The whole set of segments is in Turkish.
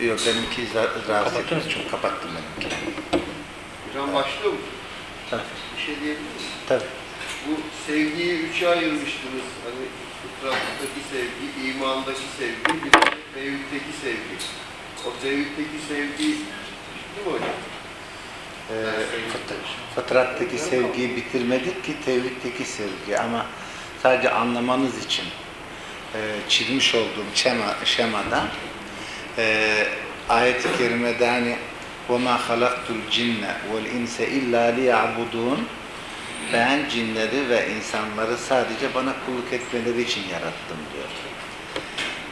Yok benimki rahatsız etmez çünkü kapattım benimki. Hocam başlıyor musun? Tabii. Bir şey diyebilir miyim? Tabii. Bu sevgiyi üçe ayırmıştınız. Hani fıtrattaki sevgi, imandaki sevgi, bir de tevhiddeki sevgi. O tevhiddeki sevgi değil mi hocam? Ee, fıtr- fıtrattaki sevgiyi bitirmedik ki tevhiddeki sevgi ama sadece anlamanız için e, çizmiş olduğum şema, şemada e, ayet-i kerimede hani وَمَا خَلَقْتُ الْجِنَّ وَالْاِنْسَ اِلَّا لِيَعْبُدُونَ Ben cinleri ve insanları sadece bana kulluk etmeleri için yarattım diyor.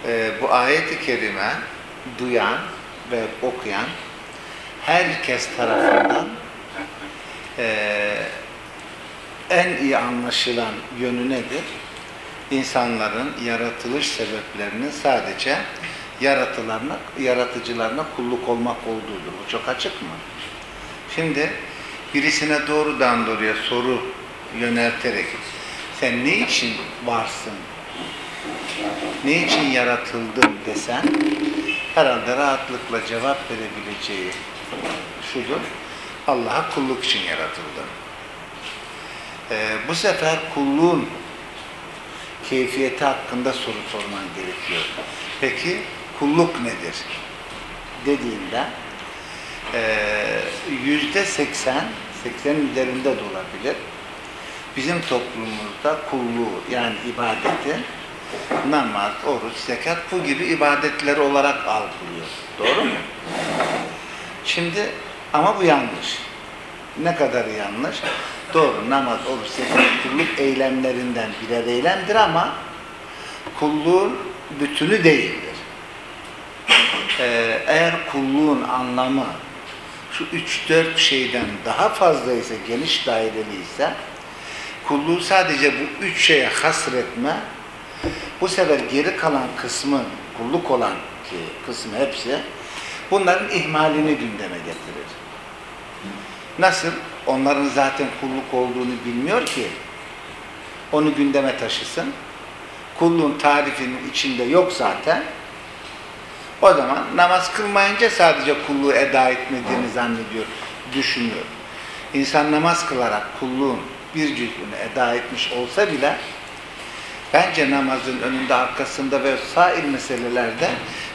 E, bu ayet-i kerime duyan ve okuyan herkes tarafından eee, en iyi anlaşılan yönü nedir? İnsanların yaratılış sebeplerinin sadece yaratılarına, yaratıcılarına kulluk olmak olduğudur. Bu çok açık mı? Şimdi birisine doğrudan doğruya soru yönelterek sen ne için varsın? Ne için yaratıldın desen herhalde rahatlıkla cevap verebileceği şudur. Allah'a kulluk için yaratıldım. Ee, bu sefer kulluğun keyfiyeti hakkında soru sorman gerekiyor. Peki kulluk nedir? Dediğinde eee, yüzde seksen, seksenin üzerinde de olabilir. Bizim toplumumuzda kulluğu yani ibadeti namaz, oruç, zekat bu gibi ibadetleri olarak algılıyor. Doğru mu? Şimdi ama bu yanlış. Ne kadar yanlış? Doğru namaz, oruç, zekat kulluk eylemlerinden birer eylemdir ama kulluğun bütünü değildir. Ee, eğer kulluğun anlamı şu üç dört şeyden daha fazla ise, geniş daireli ise kulluğu sadece bu üç şeye hasretme bu sefer geri kalan kısmı, kulluk olan ki kısmı hepsi bunların ihmalini gündeme getirir. Nasıl? Onların zaten kulluk olduğunu bilmiyor ki onu gündeme taşısın. Kulluğun tarifinin içinde yok zaten. O zaman namaz kılmayınca sadece kulluğu eda etmediğini zannediyor, düşünüyor. İnsan namaz kılarak kulluğun bir cüzünü eda etmiş olsa bile bence namazın önünde arkasında ve sair meselelerde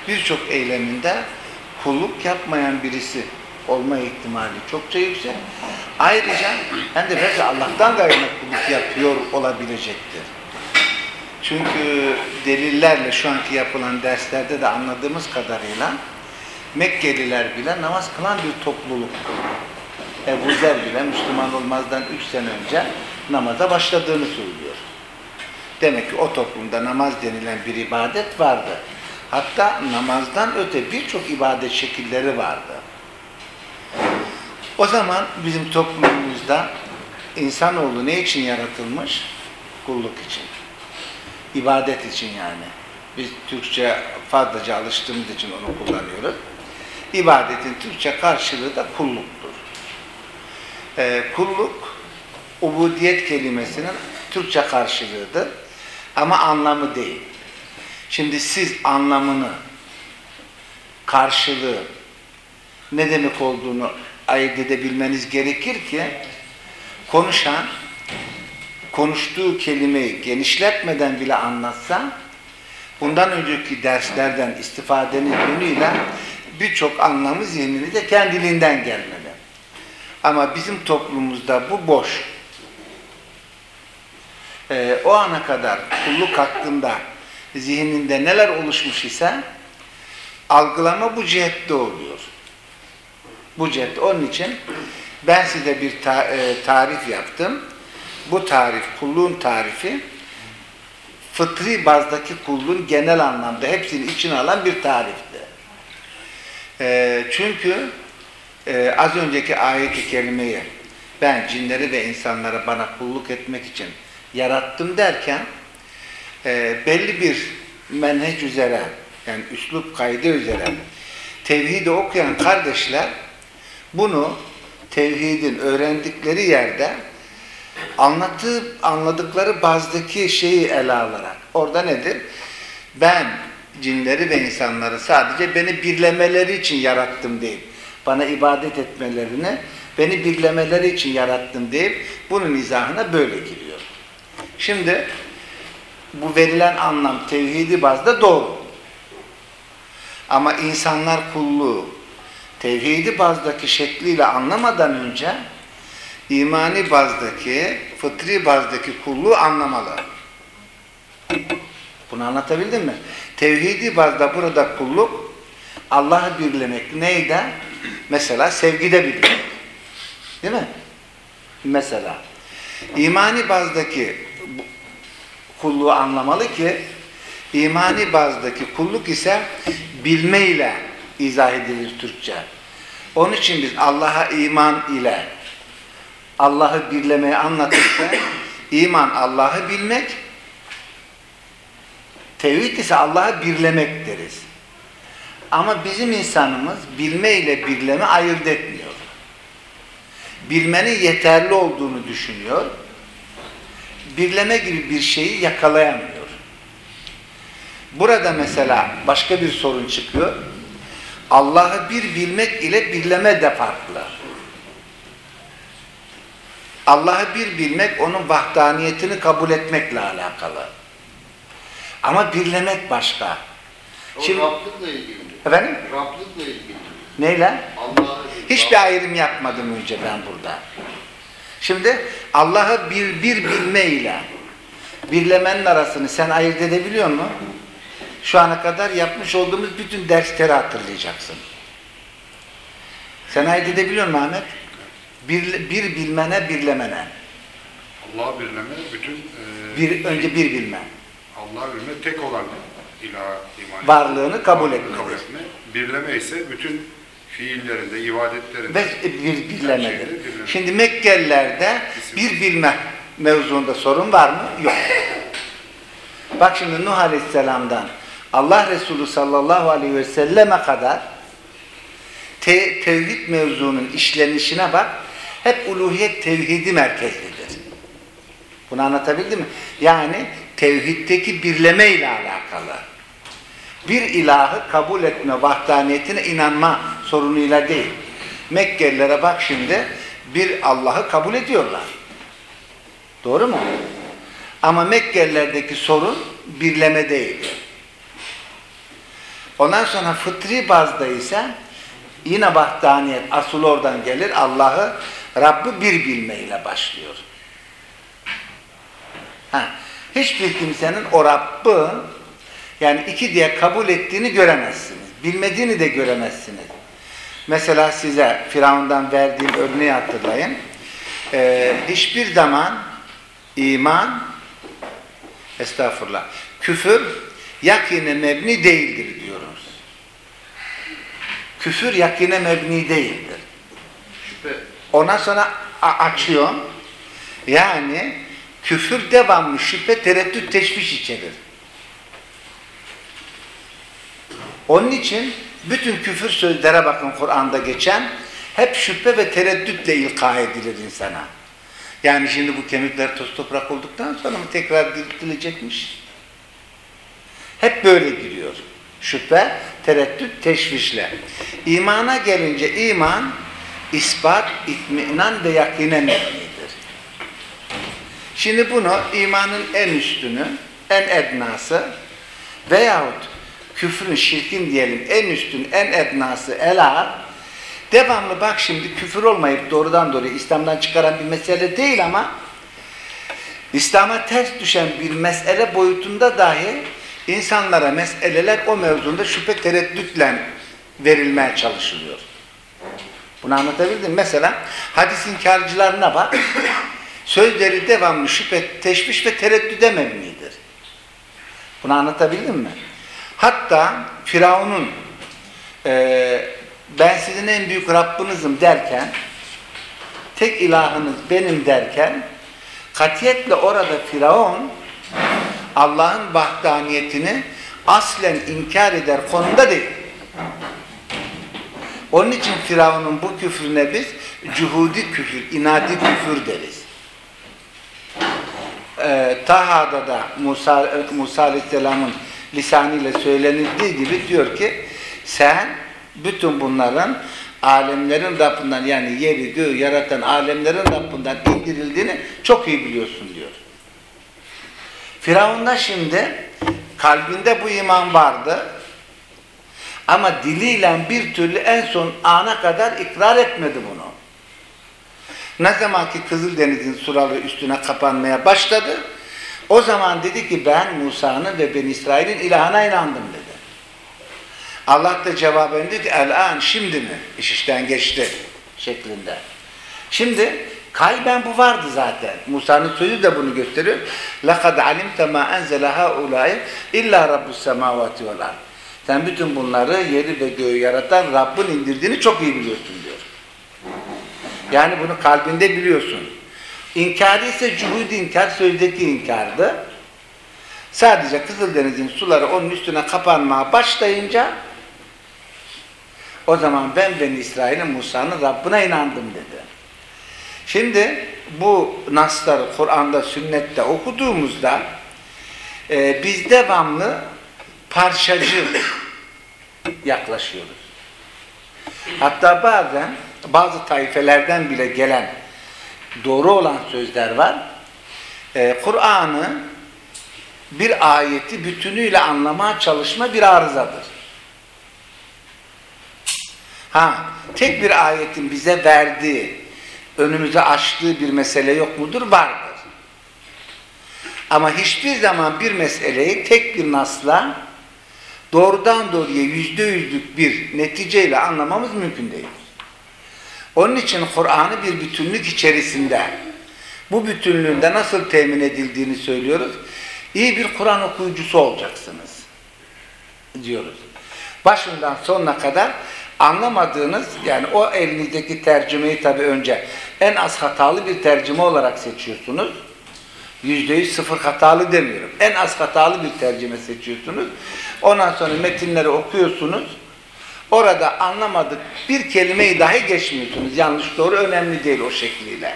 birçok eyleminde kulluk yapmayan birisi olma ihtimali çokça yüksek. Ayrıca hem de belki Allah'tan gayrı kulluk yapıyor olabilecektir. Çünkü delillerle şu anki yapılan derslerde de anladığımız kadarıyla Mekkeliler bile namaz kılan bir topluluktu. Ebu Zer bile Müslüman olmazdan üç sene önce namaza başladığını söylüyor. Demek ki o toplumda namaz denilen bir ibadet vardı. Hatta namazdan öte birçok ibadet şekilleri vardı. O zaman bizim toplumumuzda insanoğlu ne için yaratılmış? Kulluk için. İbadet için yani. Biz Türkçe fazlaca alıştığımız için onu kullanıyoruz. İbadetin Türkçe karşılığı da kulluktur. Ee, kulluk, ubudiyet kelimesinin Türkçe karşılığıdır. Ama anlamı değil. Şimdi siz anlamını, karşılığı, ne demek olduğunu ayırt edebilmeniz gerekir ki konuşan konuştuğu kelimeyi genişletmeden bile anlatsa bundan önceki derslerden istifadenin yönüyle birçok anlamı zihninize kendiliğinden gelmeli. Ama bizim toplumumuzda bu boş. Ee, o ana kadar kulluk hakkında zihninde neler oluşmuş ise algılama bu cihette oluyor. Bu cihette. Onun için ben size bir ta e, tarif yaptım. Bu tarif, kulluğun tarifi fıtri bazdaki kulluğun genel anlamda hepsini içine alan bir tarifti. E, çünkü e, az önceki ayet-i kerimeyi ben cinleri ve insanlara bana kulluk etmek için yarattım derken e, belli bir menheç üzere yani üslup kaydı üzere tevhidi okuyan kardeşler bunu tevhidin öğrendikleri yerde anlatıp anladıkları bazdaki şeyi ele alarak orada nedir? Ben cinleri ve insanları sadece beni birlemeleri için yarattım deyip bana ibadet etmelerini beni birlemeleri için yarattım deyip bunun izahına böyle giriyor. Şimdi bu verilen anlam tevhidi bazda doğru. Ama insanlar kulluğu tevhidi bazdaki şekliyle anlamadan önce imani bazdaki, fıtri bazdaki kulluğu anlamalı. Bunu anlatabildim mi? Tevhidi bazda burada kulluk Allah'ı birlemek neydi? Mesela sevgide birlemek. Değil mi? Mesela. İmani bazdaki kulluğu anlamalı ki imani bazdaki kulluk ise bilme ile izah edilir Türkçe. Onun için biz Allah'a iman ile Allah'ı birlemeyi anlatırken iman Allah'ı bilmek tevhid ise Allah'ı birlemek deriz. Ama bizim insanımız bilme ile birleme ayırt etmiyor. Bilmenin yeterli olduğunu düşünüyor. Birleme gibi bir şeyi yakalayamıyor. Burada mesela başka bir sorun çıkıyor. Allah'ı bir bilmek ile birleme de farklı. Allah'ı bir bilmek onun vahdaniyetini kabul etmekle alakalı. Ama birlemek başka. O Şimdi- Rablıkla ilgili mi? Efendim? Rablıkla ilgili? Neyle? Hiçbir ayrım yapmadım önce ben burada. Şimdi Allah'ı bir, bir bilme ile birlemenin arasını sen ayırt edebiliyor musun? Şu ana kadar yapmış olduğumuz bütün dersleri hatırlayacaksın. Sen ayırt edebiliyor musun Ahmet? Bir, bir bilmene, birlemene. Allah'ı birleme bütün e, Bir, önce bir bilme. Allah'ı bilme tek olan ilah iman Varlığını kabul etmedir. kabul etme. Birleme ise bütün fiillerinde, ibadetlerinde Ve bir birlemedir. birleme. Şimdi Mekkelilerde bir bilme mevzuunda sorun var mı? Yok. Bak şimdi Nuh Aleyhisselam'dan Allah Resulü sallallahu aleyhi ve selleme kadar te tevhid mevzunun işlenişine bak. Hep uluhiyet tevhidi merkezlidir. Bunu anlatabildim mi? Yani tevhiddeki birleme ile alakalı. Bir ilahı kabul etme, vahdaniyetine inanma sorunuyla değil. Mekkelilere bak şimdi bir Allah'ı kabul ediyorlar. Doğru mu? Ama Mekkelilerdeki sorun birleme değil. Ondan sonra fıtri bazda ise yine vahdaniyet asıl oradan gelir. Allah'ı Rabb'i bir bilmeyle başlıyor. Ha, hiçbir kimsenin o Rabb'ı yani iki diye kabul ettiğini göremezsiniz. Bilmediğini de göremezsiniz. Mesela size Firavun'dan verdiğim örneği hatırlayın. Ee, hiçbir zaman iman estağfurullah küfür yakine mebni değildir diyoruz. Küfür yakine mebni değildir. Ondan sonra açıyor. Yani küfür devamlı şüphe, tereddüt, teşviş içerir. Onun için bütün küfür sözlere bakın Kur'an'da geçen hep şüphe ve tereddütle ilka edilir insana. Yani şimdi bu kemikler toz toprak olduktan sonra mı tekrar diriltilecekmiş? Hep böyle giriyor. Şüphe, tereddüt, teşvişle. İmana gelince iman, ispat, itminan ve yakine mebnidir. Şimdi bunu imanın en üstünü, en ednası veyahut küfrün, şirkin diyelim en üstün, en ednası ela devamlı bak şimdi küfür olmayıp doğrudan doğruya İslam'dan çıkaran bir mesele değil ama İslam'a ters düşen bir mesele boyutunda dahi insanlara meseleler o mevzunda şüphe tereddütle verilmeye çalışılıyor. Bunu anlatabildim. Mesela hadis inkarcılarına bak. Sözleri devamlı şüphe, teşviş ve tereddüde mebnidir. Bunu anlatabildim mi? Hatta Firavun'un e, ben sizin en büyük Rabbinizim derken tek ilahınız benim derken katiyetle orada Firavun Allah'ın vahdaniyetini aslen inkar eder konumda değil. Onun için Firavun'un bu küfrüne biz cuhudi küfür, inadi küfür deriz. Ee, Taha'da da Musa, Musa Aleyhisselam'ın lisanıyla söylenildiği gibi diyor ki sen bütün bunların alemlerin Rabbinden yani yeri göğü yaratan alemlerin Rabbinden indirildiğini çok iyi biliyorsun diyor. Firavun'da şimdi kalbinde bu iman vardı. Ama diliyle bir türlü en son ana kadar ikrar etmedi bunu. Ne zaman ki Kızıldeniz'in suralı üstüne kapanmaya başladı, o zaman dedi ki ben Musa'nın ve Ben İsrail'in ilahına inandım dedi. Allah da cevaben dedi ki el-an şimdi mi? İş işten geçti şeklinde. Şimdi kalben bu vardı zaten. Musa'nın sözü de bunu gösteriyor. لَقَدْ عَلِمْتَ مَا أَنْزَلَ هَؤُلَاءِ اِلَّا رَبُّ السَّمَاوَاتِ وَالْاَرْضِ sen bütün bunları yeri ve göğü yaratan Rabbin indirdiğini çok iyi biliyorsun diyor. Yani bunu kalbinde biliyorsun. İnkarı ise cuhud inkar, sözdeki inkardı. Sadece Kızıldeniz'in suları onun üstüne kapanmaya başlayınca o zaman ben Beni İsrail'in Musa'nın Rabbine inandım dedi. Şimdi bu nasları Kur'an'da, sünnette okuduğumuzda e, biz devamlı parçacı yaklaşıyoruz. Hatta bazen bazı taifelerden bile gelen doğru olan sözler var. Ee, Kur'an'ı bir ayeti bütünüyle anlamaya çalışma bir arızadır. Ha, tek bir ayetin bize verdiği, önümüze açtığı bir mesele yok mudur? Vardır. Ama hiçbir zaman bir meseleyi tek bir nasla doğrudan doğruya yüzde yüzlük bir neticeyle anlamamız mümkün değil. Onun için Kur'an'ı bir bütünlük içerisinde bu bütünlüğünde nasıl temin edildiğini söylüyoruz. İyi bir Kur'an okuyucusu olacaksınız diyoruz. Başından sonuna kadar anlamadığınız yani o elinizdeki tercümeyi tabi önce en az hatalı bir tercüme olarak seçiyorsunuz. Yüzde yüz sıfır hatalı demiyorum. En az hatalı bir tercüme seçiyorsunuz. Ondan sonra metinleri okuyorsunuz. Orada anlamadık bir kelimeyi dahi geçmiyorsunuz. Yanlış doğru önemli değil o şekliyle.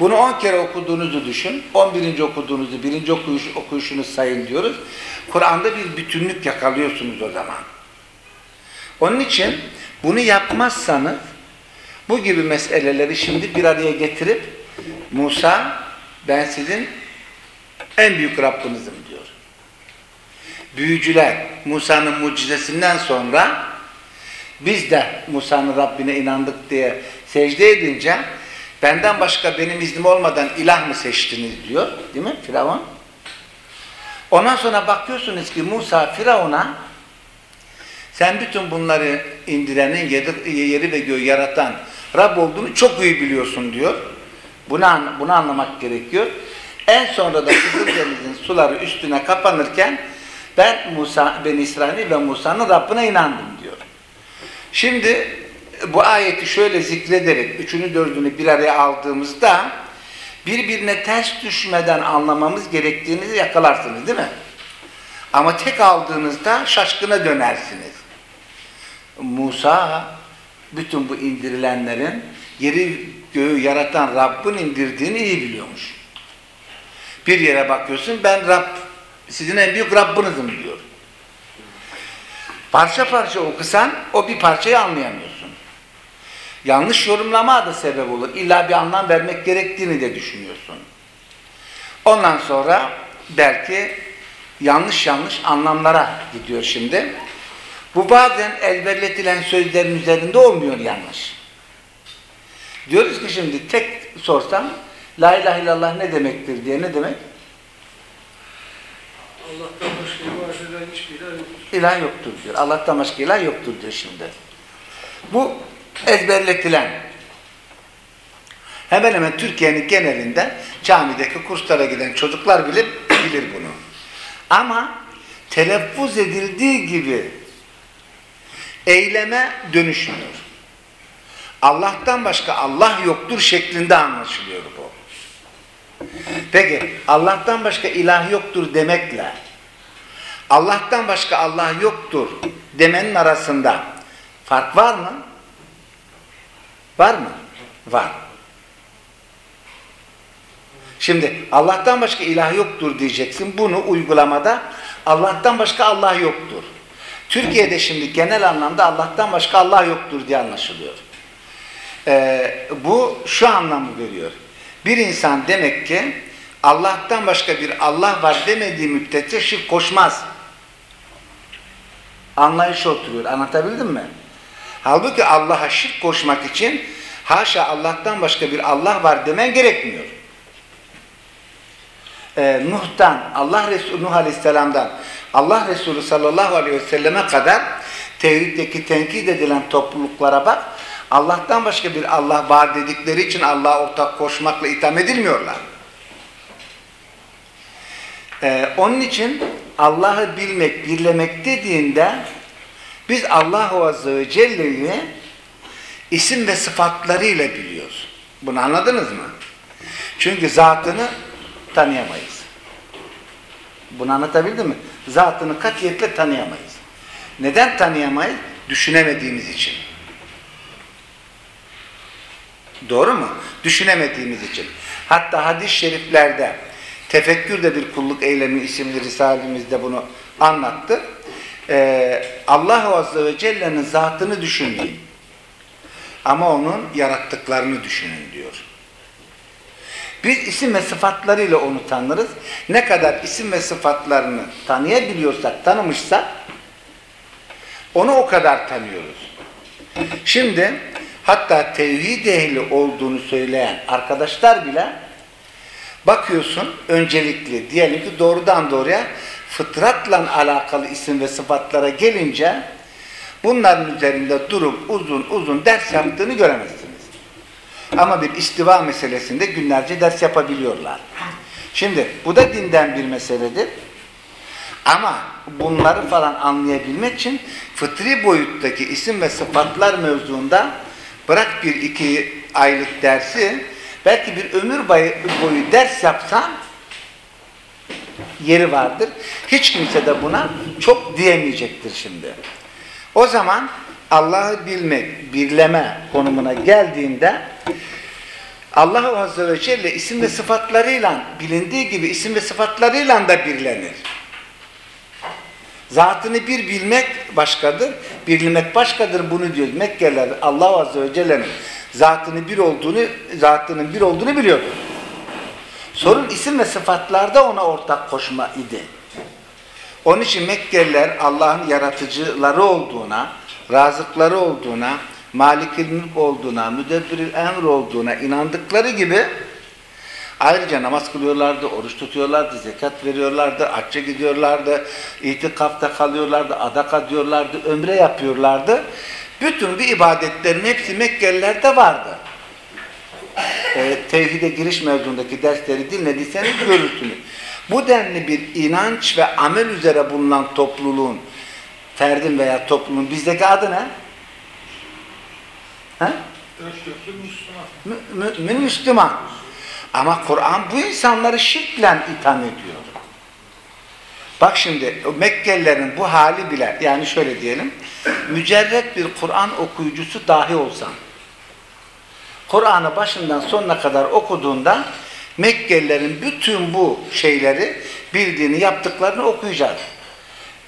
Bunu 10 kere okuduğunuzu düşün. 11. okuduğunuzu, birinci okuyuş, okuyuşunu sayın diyoruz. Kur'an'da bir bütünlük yakalıyorsunuz o zaman. Onun için bunu yapmazsanız bu gibi meseleleri şimdi bir araya getirip Musa ben sizin en büyük Rabbinizim diyor. Büyücüler Musa'nın mucizesinden sonra biz de Musa'nın Rabbine inandık diye secde edince benden başka benim iznim olmadan ilah mı seçtiniz diyor. Değil mi Firavun? Ondan sonra bakıyorsunuz ki Musa Firavun'a sen bütün bunları indirenin yeri ve göğü yaratan Rab olduğunu çok iyi biliyorsun diyor. Bunu, bunu anlamak gerekiyor. En sonra da Kızıldeniz'in suları üstüne kapanırken ben Musa, ben İsrail ve Musa'nın Rabbine inandım diyor. Şimdi bu ayeti şöyle zikrederek üçünü dördünü bir araya aldığımızda birbirine ters düşmeden anlamamız gerektiğini yakalarsınız değil mi? Ama tek aldığınızda şaşkına dönersiniz. Musa bütün bu indirilenlerin yeri göğü yaratan Rabbin indirdiğini iyi biliyormuş. Bir yere bakıyorsun ben Rab, sizin en büyük Rabbinizim diyor. Parça parça okusan o bir parçayı anlayamıyorsun. Yanlış yorumlama da sebep olur. İlla bir anlam vermek gerektiğini de düşünüyorsun. Ondan sonra belki yanlış yanlış anlamlara gidiyor şimdi. Bu bazen elbirletilen sözlerin üzerinde olmuyor yanlış. Diyoruz ki şimdi tek sorsam La ilahe illallah ne demektir diye ne demek? Allah'tan başka ibadet eden hiçbir ilah yoktur. İlah yoktur diyor. Allah'tan başka ilah yoktur diyor şimdi. Bu ezberletilen hemen hemen Türkiye'nin genelinde camideki kurslara giden çocuklar bile bilir bunu. Ama telaffuz edildiği gibi eyleme dönüşmüyor. Allah'tan başka Allah yoktur şeklinde anlaşılıyor bu. Peki Allah'tan başka ilah yoktur demekle Allah'tan başka Allah yoktur demenin arasında fark var mı? Var mı? Var. Şimdi Allah'tan başka ilah yoktur diyeceksin. Bunu uygulamada Allah'tan başka Allah yoktur. Türkiye'de şimdi genel anlamda Allah'tan başka Allah yoktur diye anlaşılıyor. Ee, bu şu anlamı veriyor. Bir insan demek ki Allah'tan başka bir Allah var demediği müddetçe şirk koşmaz. Anlayış oturuyor. Anlatabildim mi? Halbuki Allah'a şirk koşmak için haşa Allah'tan başka bir Allah var demen gerekmiyor. Ee, Nuh'tan, Allah Resulü Nuh Aleyhisselam'dan Allah Resulü sallallahu aleyhi ve selleme kadar tevhiddeki tenkit edilen topluluklara bak. Allah'tan başka bir Allah var dedikleri için Allah'a ortak koşmakla itham edilmiyorlar. Ee, onun için Allah'ı bilmek, birlemek dediğinde biz Allahu Azze ve Celle'yi isim ve sıfatlarıyla biliyoruz. Bunu anladınız mı? Çünkü zatını tanıyamayız. Bunu anlatabildim mi? Zatını katiyetle tanıyamayız. Neden tanıyamayız? Düşünemediğimiz için. Doğru mu? Düşünemediğimiz için. Hatta hadis-i şeriflerde Tefekkür de bir kulluk eylemi isimli risalemizde bunu anlattı. Ee, Allah Azze ve Celle'nin zatını düşünmeyin. Ama onun yarattıklarını düşünün diyor. Biz isim ve sıfatlarıyla onu tanırız. Ne kadar isim ve sıfatlarını tanıyabiliyorsak, tanımışsak onu o kadar tanıyoruz. Şimdi hatta tevhid ehli olduğunu söyleyen arkadaşlar bile bakıyorsun öncelikli diyelim ki doğrudan doğruya fıtratla alakalı isim ve sıfatlara gelince bunların üzerinde durup uzun uzun ders yaptığını göremezsiniz. Ama bir istiva meselesinde günlerce ders yapabiliyorlar. Şimdi bu da dinden bir meseledir. Ama bunları falan anlayabilmek için fıtri boyuttaki isim ve sıfatlar mevzuunda bırak bir iki aylık dersi belki bir ömür boyu, ders yapsan yeri vardır. Hiç kimse de buna çok diyemeyecektir şimdi. O zaman Allah'ı bilmek, birleme konumuna geldiğinde Allah Azze ve Celle isim ve sıfatlarıyla bilindiği gibi isim ve sıfatlarıyla da birlenir. Zatını bir bilmek başkadır, birlemek başkadır bunu diyor. Mekkeliler Allah Azze ve Celle'nin zatını bir olduğunu, zatının bir olduğunu biliyordu. Sorun isim ve sıfatlarda ona ortak koşma idi. Onun için Mekkeliler Allah'ın yaratıcıları olduğuna, razıkları olduğuna, malikil mülk olduğuna, müdebbiril emr olduğuna inandıkları gibi ayrıca namaz kılıyorlardı, oruç tutuyorlardı, zekat veriyorlardı, hacca gidiyorlardı, itikafta kalıyorlardı, adaka diyorlardı, ömre yapıyorlardı. Bütün bir ibadetlerin hepsi Mekkelilerde vardı. E, tevhide giriş mevzundaki dersleri dinlediyseniz görürsünüz. Bu denli bir inanç ve amel üzere bulunan topluluğun, ferdin veya toplumun bizdeki adı ne? Müslüman. Mü- Mümin Müslüman. Ama Kur'an bu insanları şirkle itham ediyor. Bak şimdi Mekkelilerin bu hali bile yani şöyle diyelim mücerret bir Kur'an okuyucusu dahi olsan Kur'an'ı başından sonuna kadar okuduğunda Mekkelilerin bütün bu şeyleri bildiğini yaptıklarını okuyacağız.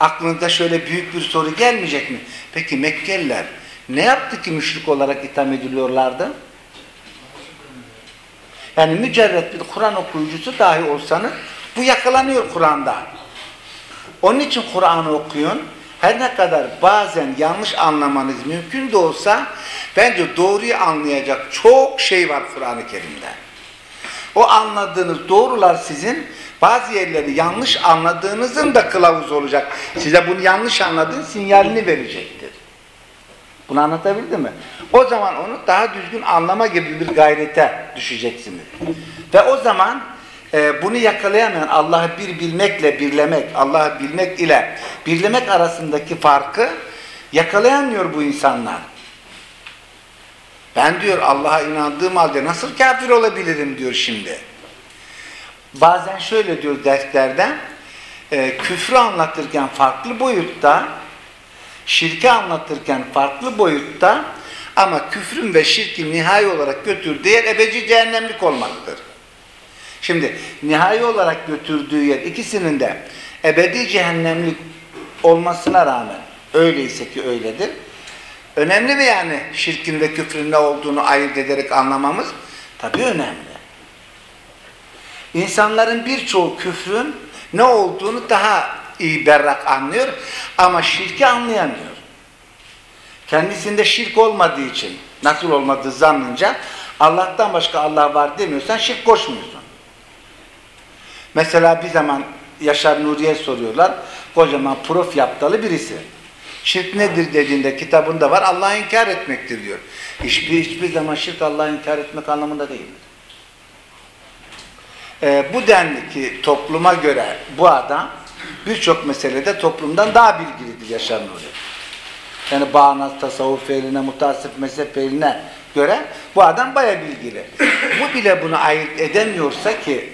Aklınıza şöyle büyük bir soru gelmeyecek mi? Peki Mekkeliler ne yaptı ki müşrik olarak itham ediliyorlardı? Yani mücerret bir Kur'an okuyucusu dahi olsanız bu yakalanıyor Kur'an'da. Onun için Kur'an'ı okuyun. Her ne kadar bazen yanlış anlamanız mümkün de olsa bence doğruyu anlayacak çok şey var Kur'an-ı Kerim'de. O anladığınız doğrular sizin bazı yerleri yanlış anladığınızın da kılavuz olacak. Size bunu yanlış anladığın sinyalini verecektir. Bunu anlatabildim mi? O zaman onu daha düzgün anlama gibi bir gayrete düşeceksiniz. Ve o zaman e, bunu yakalayamayan Allah'ı bir bilmekle birlemek, Allah'ı bilmek ile birlemek arasındaki farkı yakalayamıyor bu insanlar. Ben diyor Allah'a inandığım halde nasıl kafir olabilirim diyor şimdi. Bazen şöyle diyor derslerde e, küfrü anlatırken farklı boyutta şirki anlatırken farklı boyutta ama küfrün ve şirkin nihai olarak götürdüğü yer ebedi cehennemlik olmaktır. Şimdi nihai olarak götürdüğü yer ikisinin de ebedi cehennemlik olmasına rağmen öyleyse ki öyledir. Önemli mi yani şirkin ve küfrün ne olduğunu ayırt ederek anlamamız? Tabii önemli. İnsanların birçoğu küfrün ne olduğunu daha iyi berrak anlıyor ama şirki anlayamıyor. Kendisinde şirk olmadığı için nasıl olmadığı zannınca Allah'tan başka Allah var demiyorsan şirk koşmuyorsun. Mesela bir zaman Yaşar Nuri'ye soruyorlar. Kocaman prof yaptalı birisi. Şirk nedir dediğinde kitabında var Allah'ı inkar etmektir diyor. Hiçbir, hiçbir zaman şirk Allah'ı inkar etmek anlamında değildir. Ee, bu denli ki topluma göre bu adam birçok meselede toplumdan daha bilgilidir Yaşar Nuri. Yani bağnaz, tasavvuf ehline, mutasip mezhep ehline göre bu adam baya bilgili. bu bile bunu ayırt edemiyorsa ki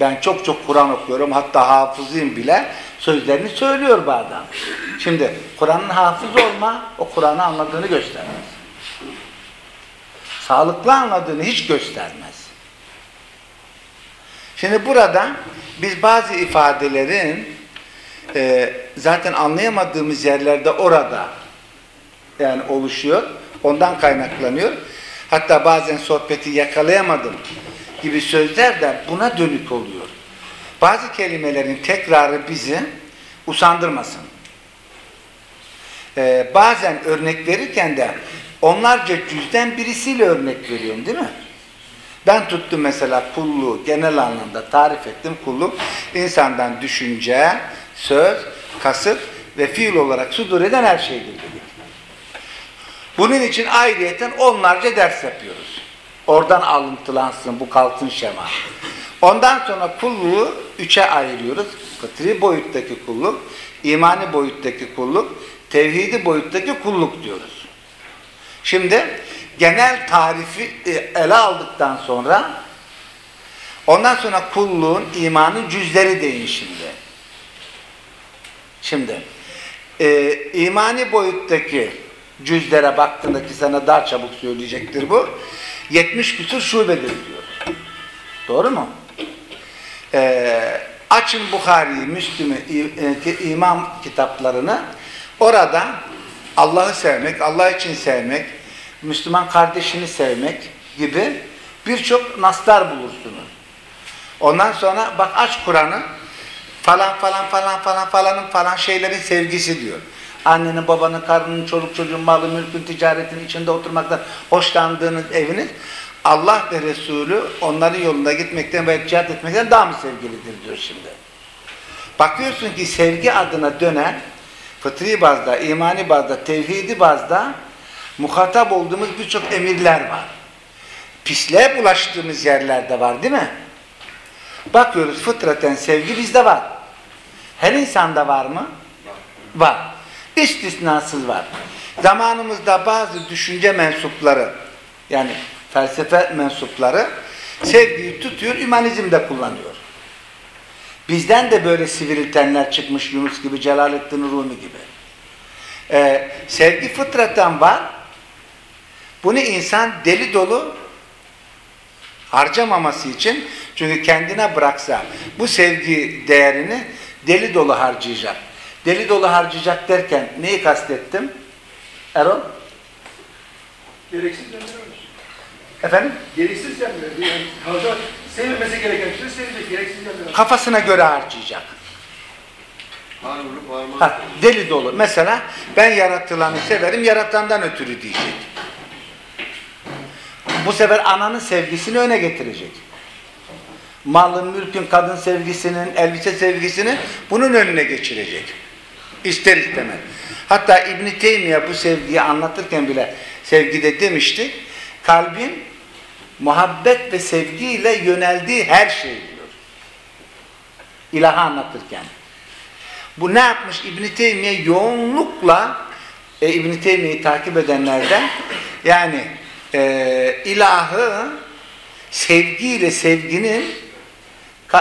ben çok çok Kur'an okuyorum hatta hafızıyım bile sözlerini söylüyor bu adam. Şimdi Kur'an'ın hafız olma o Kur'an'ı anladığını göstermez. Sağlıklı anladığını hiç göstermez. Şimdi burada biz bazı ifadelerin e, zaten anlayamadığımız yerlerde orada yani oluşuyor. Ondan kaynaklanıyor. Hatta bazen sohbeti yakalayamadım gibi sözler de buna dönük oluyor. Bazı kelimelerin tekrarı bizi usandırmasın. Ee, bazen örnek verirken de onlarca cüzden birisiyle örnek veriyorum değil mi? Ben tuttum mesela kulluğu genel anlamda tarif ettim. Kulluk insandan düşünce, söz, kasıt ve fiil olarak sudur eden her şeydir dedik. Bunun için ayrıyeten onlarca ders yapıyoruz. Oradan alıntılansın bu kalsın şema. Ondan sonra kulluğu üçe ayırıyoruz. Fıtri boyuttaki kulluk, imani boyuttaki kulluk, tevhidi boyuttaki kulluk diyoruz. Şimdi genel tarifi e, ele aldıktan sonra ondan sonra kulluğun, imanın cüzleri deyin şimdi. Şimdi e, imani boyuttaki cüzlere baktığında ki sana daha çabuk söyleyecektir bu. 70 küsur şubedir diyor. Doğru mu? Ee, açın Bukhari'yi, Müslüm'ü, e, imam kitaplarını orada Allah'ı sevmek, Allah için sevmek, Müslüman kardeşini sevmek gibi birçok naslar bulursunuz. Ondan sonra bak aç Kur'an'ı falan falan falan falan falanın falan şeylerin sevgisi diyor. Annenin, babanın, karnının, çoluk çocuğun, malı, mülkün, ticaretin içinde oturmaktan hoşlandığınız eviniz Allah ve Resulü onların yolunda gitmekten ve cihat etmekten daha mı sevgilidir diyor şimdi. Bakıyorsun ki sevgi adına dönen fıtri bazda, imani bazda, tevhidi bazda muhatap olduğumuz birçok emirler var. Pisliğe bulaştığımız yerlerde var değil mi? Bakıyoruz fıtraten sevgi bizde var. Her insanda var mı? Var. İstisnasız var. Zamanımızda bazı düşünce mensupları yani felsefe mensupları sevgiyi tutuyor, ümanizmde kullanıyor. Bizden de böyle sivriltenler çıkmış Yunus gibi, Celaleddin Rumi gibi. Ee, sevgi fıtraten var. Bunu insan deli dolu harcamaması için çünkü kendine bıraksa bu sevgi değerini deli dolu harcayacak. Deli dolu harcayacak derken neyi kastettim? Erol? Gereksiz göndermiş. Efendim? Gereksiz göndermiş. Yani fazla sevilmesi gereken şey sevilecek. Gereksiz göndermiş. Kafasına göre harcayacak. Ha, deli dolu. Mesela ben yaratılanı severim, yaratandan ötürü diyecek. Bu sefer ananın sevgisini öne getirecek. Malın, mülkün, kadın sevgisinin, elbise sevgisini bunun önüne geçirecek. İster istemez. Hatta İbn Teymiye bu sevgiyi anlatırken bile sevgide demiştik. Kalbin muhabbet ve sevgiyle yöneldiği her şey diyor. İlahı anlatırken. Bu ne yapmış İbn Teymiye yoğunlukla e, İbn Teymiye'yi takip edenlerden yani e, ilahı sevgiyle sevginin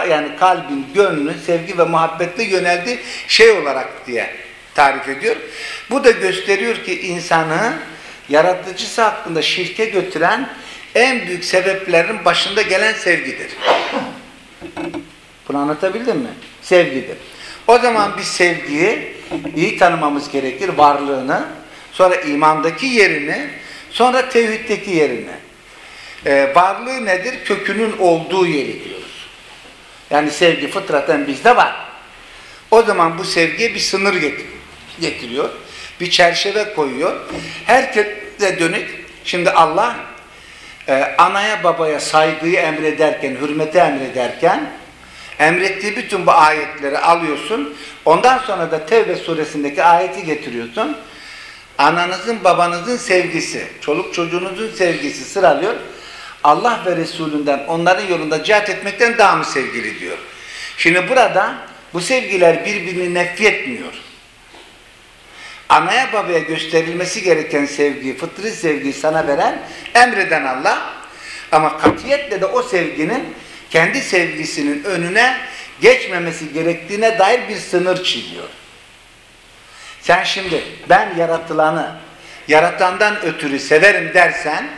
yani kalbin, gönlün sevgi ve muhabbetle yöneldiği şey olarak diye tarif ediyor. Bu da gösteriyor ki insanı yaratıcısı hakkında şirke götüren en büyük sebeplerin başında gelen sevgidir. Bunu anlatabildim mi? Sevgidir. O zaman biz sevgiyi iyi tanımamız gerekir, varlığını, sonra imandaki yerini, sonra tevhiddeki yerini. Ee, varlığı nedir? Kökünün olduğu yeri diyoruz. Yani sevgi fıtraten bizde var. O zaman bu sevgiye bir sınır getir- getiriyor. Bir çerçeve koyuyor. Herkese dönük. Şimdi Allah e, anaya babaya saygıyı emrederken, hürmeti emrederken emrettiği bütün bu ayetleri alıyorsun. Ondan sonra da Tevbe suresindeki ayeti getiriyorsun. Ananızın babanızın sevgisi, çoluk çocuğunuzun sevgisi sıralıyor. Allah ve Resulünden onların yolunda cihat etmekten daha mı sevgili diyor. Şimdi burada bu sevgiler birbirini nefretmiyor. Anaya babaya gösterilmesi gereken sevgiyi, fıtri sevgiyi sana veren, emreden Allah. Ama katiyetle de o sevginin kendi sevgisinin önüne geçmemesi gerektiğine dair bir sınır çiziyor. Sen şimdi ben yaratılanı, yaratandan ötürü severim dersen,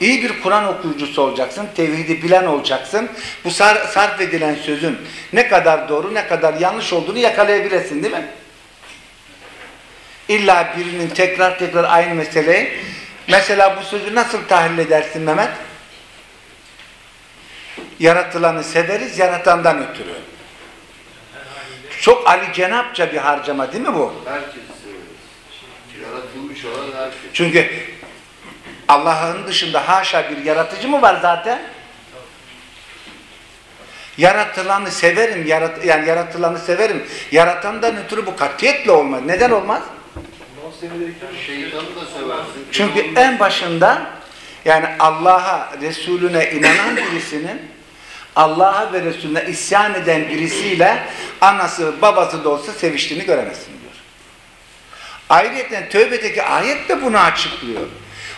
iyi bir Kur'an okuyucusu olacaksın, tevhidi bilen olacaksın. Bu sar- sarf edilen sözün ne kadar doğru, ne kadar yanlış olduğunu yakalayabilirsin değil mi? İlla birinin tekrar tekrar aynı meseleyi, mesela bu sözü nasıl tahlil edersin Mehmet? Yaratılanı severiz, yaratandan ötürü. Çok Ali Cenapça bir harcama değil mi bu? Herkesi severiz. Yaratılmış olan herkes. Çünkü Allah'ın dışında haşa bir yaratıcı mı var zaten? Yaratılanı severim, yarat yani yaratılanı severim. Yaratandan ötürü bu katiyetle olmaz. Neden olmaz? Çünkü en başında yani Allah'a, Resulüne inanan birisinin Allah'a ve Resulüne isyan eden birisiyle anası, babası da olsa seviştiğini göremezsin diyor. Ayrıca tövbedeki ayet de bunu açıklıyor.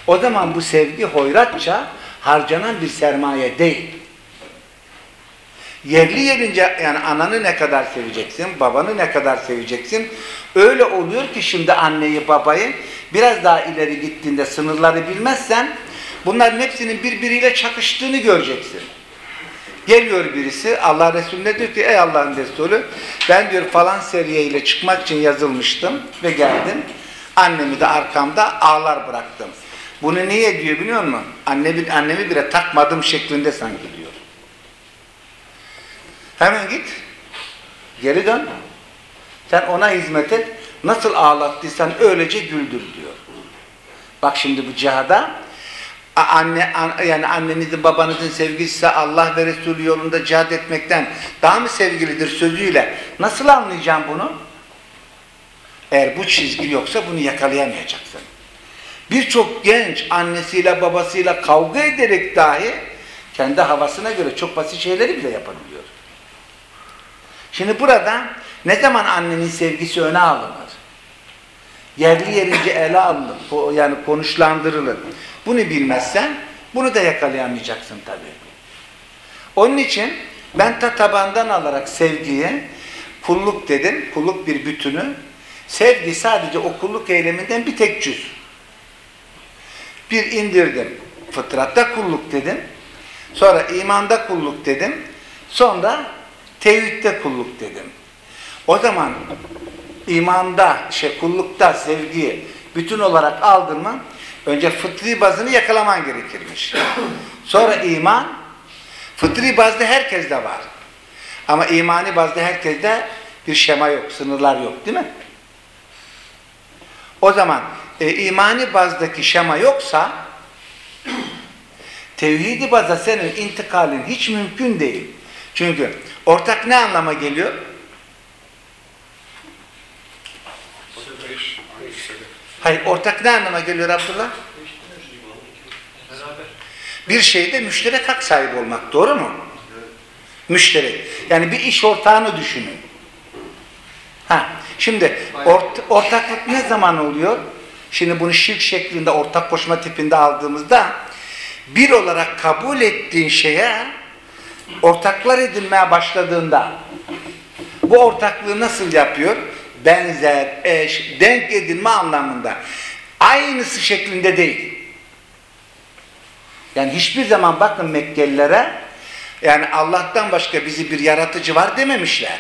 O zaman bu sevgi hoyratça harcanan bir sermaye değil. Yerli yerince yani ananı ne kadar seveceksin, babanı ne kadar seveceksin. Öyle oluyor ki şimdi anneyi, babayı biraz daha ileri gittiğinde sınırları bilmezsen bunların hepsinin birbiriyle çakıştığını göreceksin. Geliyor birisi Allah Resulüne diyor ki ey Allah'ın Resulü ben diyor falan seriyeyle çıkmak için yazılmıştım ve geldim. Annemi de arkamda ağlar bıraktım. Bunu niye diyor biliyor musun? Annemi, annemi bile takmadım şeklinde sanki diyor. Hemen git. Geri dön. Sen ona hizmet et. Nasıl ağlattıysan öylece güldür diyor. Bak şimdi bu cihada anne an- yani annenizin babanızın sevgisi ise Allah ve Resulü yolunda cihad etmekten daha mı sevgilidir sözüyle nasıl anlayacağım bunu? Eğer bu çizgi yoksa bunu yakalayamayacaksın. Birçok genç annesiyle babasıyla kavga ederek dahi kendi havasına göre çok basit şeyleri bile yapabiliyor. Şimdi burada ne zaman annenin sevgisi öne alınır? Yerli yerince ele alınır, yani konuşlandırılır. Bunu bilmezsen bunu da yakalayamayacaksın tabii. Onun için ben ta tabandan alarak sevgiye kulluk dedim, kulluk bir bütünü. Sevgi sadece o kulluk eyleminden bir tek cüz. Bir indirdim. Fıtratta kulluk dedim. Sonra imanda kulluk dedim. Sonra tevhidde kulluk dedim. O zaman imanda, şey kullukta sevgiyi bütün olarak aldın mı önce fıtri bazını yakalaman gerekirmiş. Sonra iman fıtri bazda herkeste var. Ama imani bazda herkeste bir şema yok, sınırlar yok değil mi? O zaman e, imani bazdaki şema yoksa tevhidi baza senin intikalin hiç mümkün değil. Çünkü ortak ne anlama geliyor? Hayır, ortak ne anlama geliyor Abdullah? Bir şeyde müşterek hak sahibi olmak, doğru mu? Müşterek. Yani bir iş ortağını düşünün. Ha, şimdi ort ortaklık ne zaman oluyor? Şimdi bunu şirk şeklinde, ortak koşma tipinde aldığımızda bir olarak kabul ettiğin şeye ortaklar edinmeye başladığında bu ortaklığı nasıl yapıyor? Benzer, eş, denk edinme anlamında. Aynısı şeklinde değil. Yani hiçbir zaman bakın Mekkelilere yani Allah'tan başka bizi bir yaratıcı var dememişler.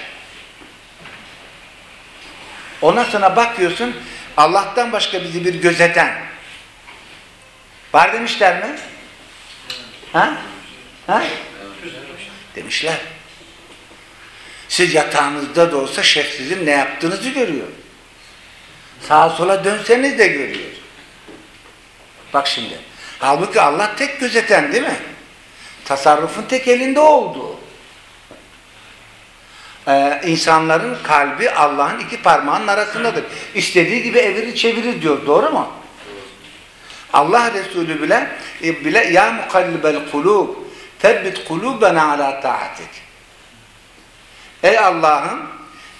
Ondan sonra bakıyorsun Allah'tan başka bizi bir gözeten. Var demişler mi? Ha? Ha? Demişler. Siz yatağınızda da olsa şeyh sizin ne yaptığınızı görüyor. Sağa sola dönseniz de görüyor. Bak şimdi. Halbuki Allah tek gözeten değil mi? Tasarrufun tek elinde olduğu. Ee, insanların kalbi Allah'ın iki parmağının arasındadır. İstediği gibi evirir çevirir diyor. Doğru mu? Allah Resulü bile e, bile ya mukallibel kulub tebbit kulubena ala taatik. Ey Allah'ım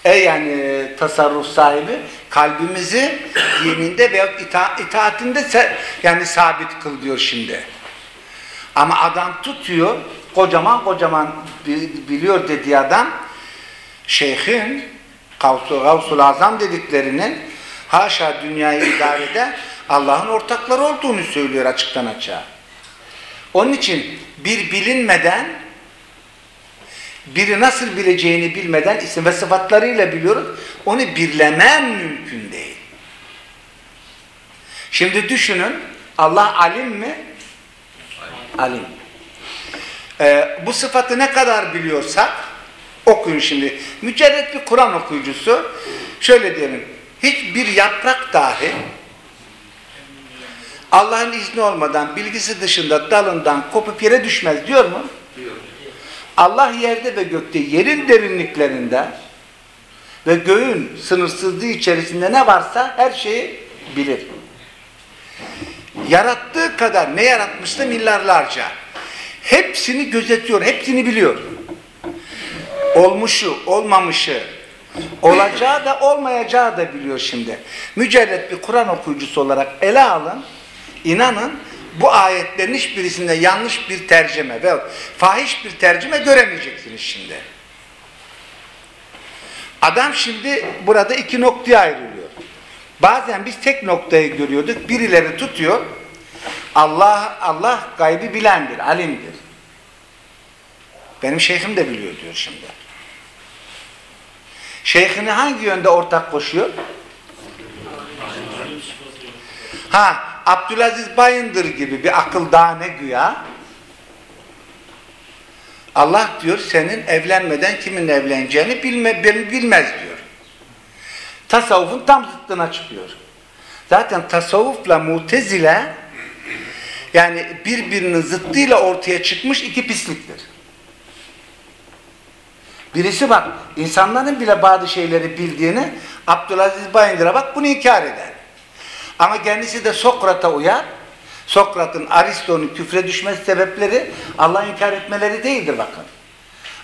ey yani e, tasarruf sahibi kalbimizi dininde veya ita itaatinde yani sabit kıl diyor şimdi. Ama adam tutuyor kocaman kocaman bi- biliyor dediği adam şeyhin Gavsul, Azam dediklerinin haşa dünyayı idarede Allah'ın ortakları olduğunu söylüyor açıktan açığa. Onun için bir bilinmeden biri nasıl bileceğini bilmeden isim ve sıfatlarıyla biliyoruz. Onu birlemem mümkün değil. Şimdi düşünün Allah alim mi? Alim. Ee, bu sıfatı ne kadar biliyorsak okuyun şimdi. Mücerret bir Kur'an okuyucusu şöyle diyelim. Hiçbir yaprak dahi Allah'ın izni olmadan bilgisi dışında dalından kopup yere düşmez diyor mu? Allah yerde ve gökte yerin derinliklerinde ve göğün sınırsızlığı içerisinde ne varsa her şeyi bilir. Yarattığı kadar ne yaratmışsa milyarlarca. Hepsini gözetiyor, hepsini biliyor. Olmuşu, olmamışı, olacağı da olmayacağı da biliyor şimdi. Mücerret bir Kur'an okuyucusu olarak ele alın, inanın bu ayetlerin hiçbirisinde yanlış bir tercüme ve fahiş bir tercüme göremeyeceksiniz şimdi. Adam şimdi burada iki noktaya ayrılıyor. Bazen biz tek noktayı görüyorduk. Birileri tutuyor. Allah Allah gaybi bilendir, alimdir. Benim şeyhim de biliyor diyor şimdi. Şeyhini hangi yönde ortak koşuyor? Ha, Abdülaziz Bayındır gibi bir akıl daha ne güya? Allah diyor senin evlenmeden kimin evleneceğini bilme, bilmez diyor. Tasavvufun tam zıttına çıkıyor. Zaten tasavvufla mutezile yani birbirinin zıttıyla ortaya çıkmış iki pisliktir. Birisi bak insanların bile bazı şeyleri bildiğini Abdülaziz Bayındır'a bak bunu inkar eder. Ama kendisi de Sokrat'a uyar. Sokrat'ın Aristo'nun küfre düşmesi sebepleri Allah inkar etmeleri değildir bakın.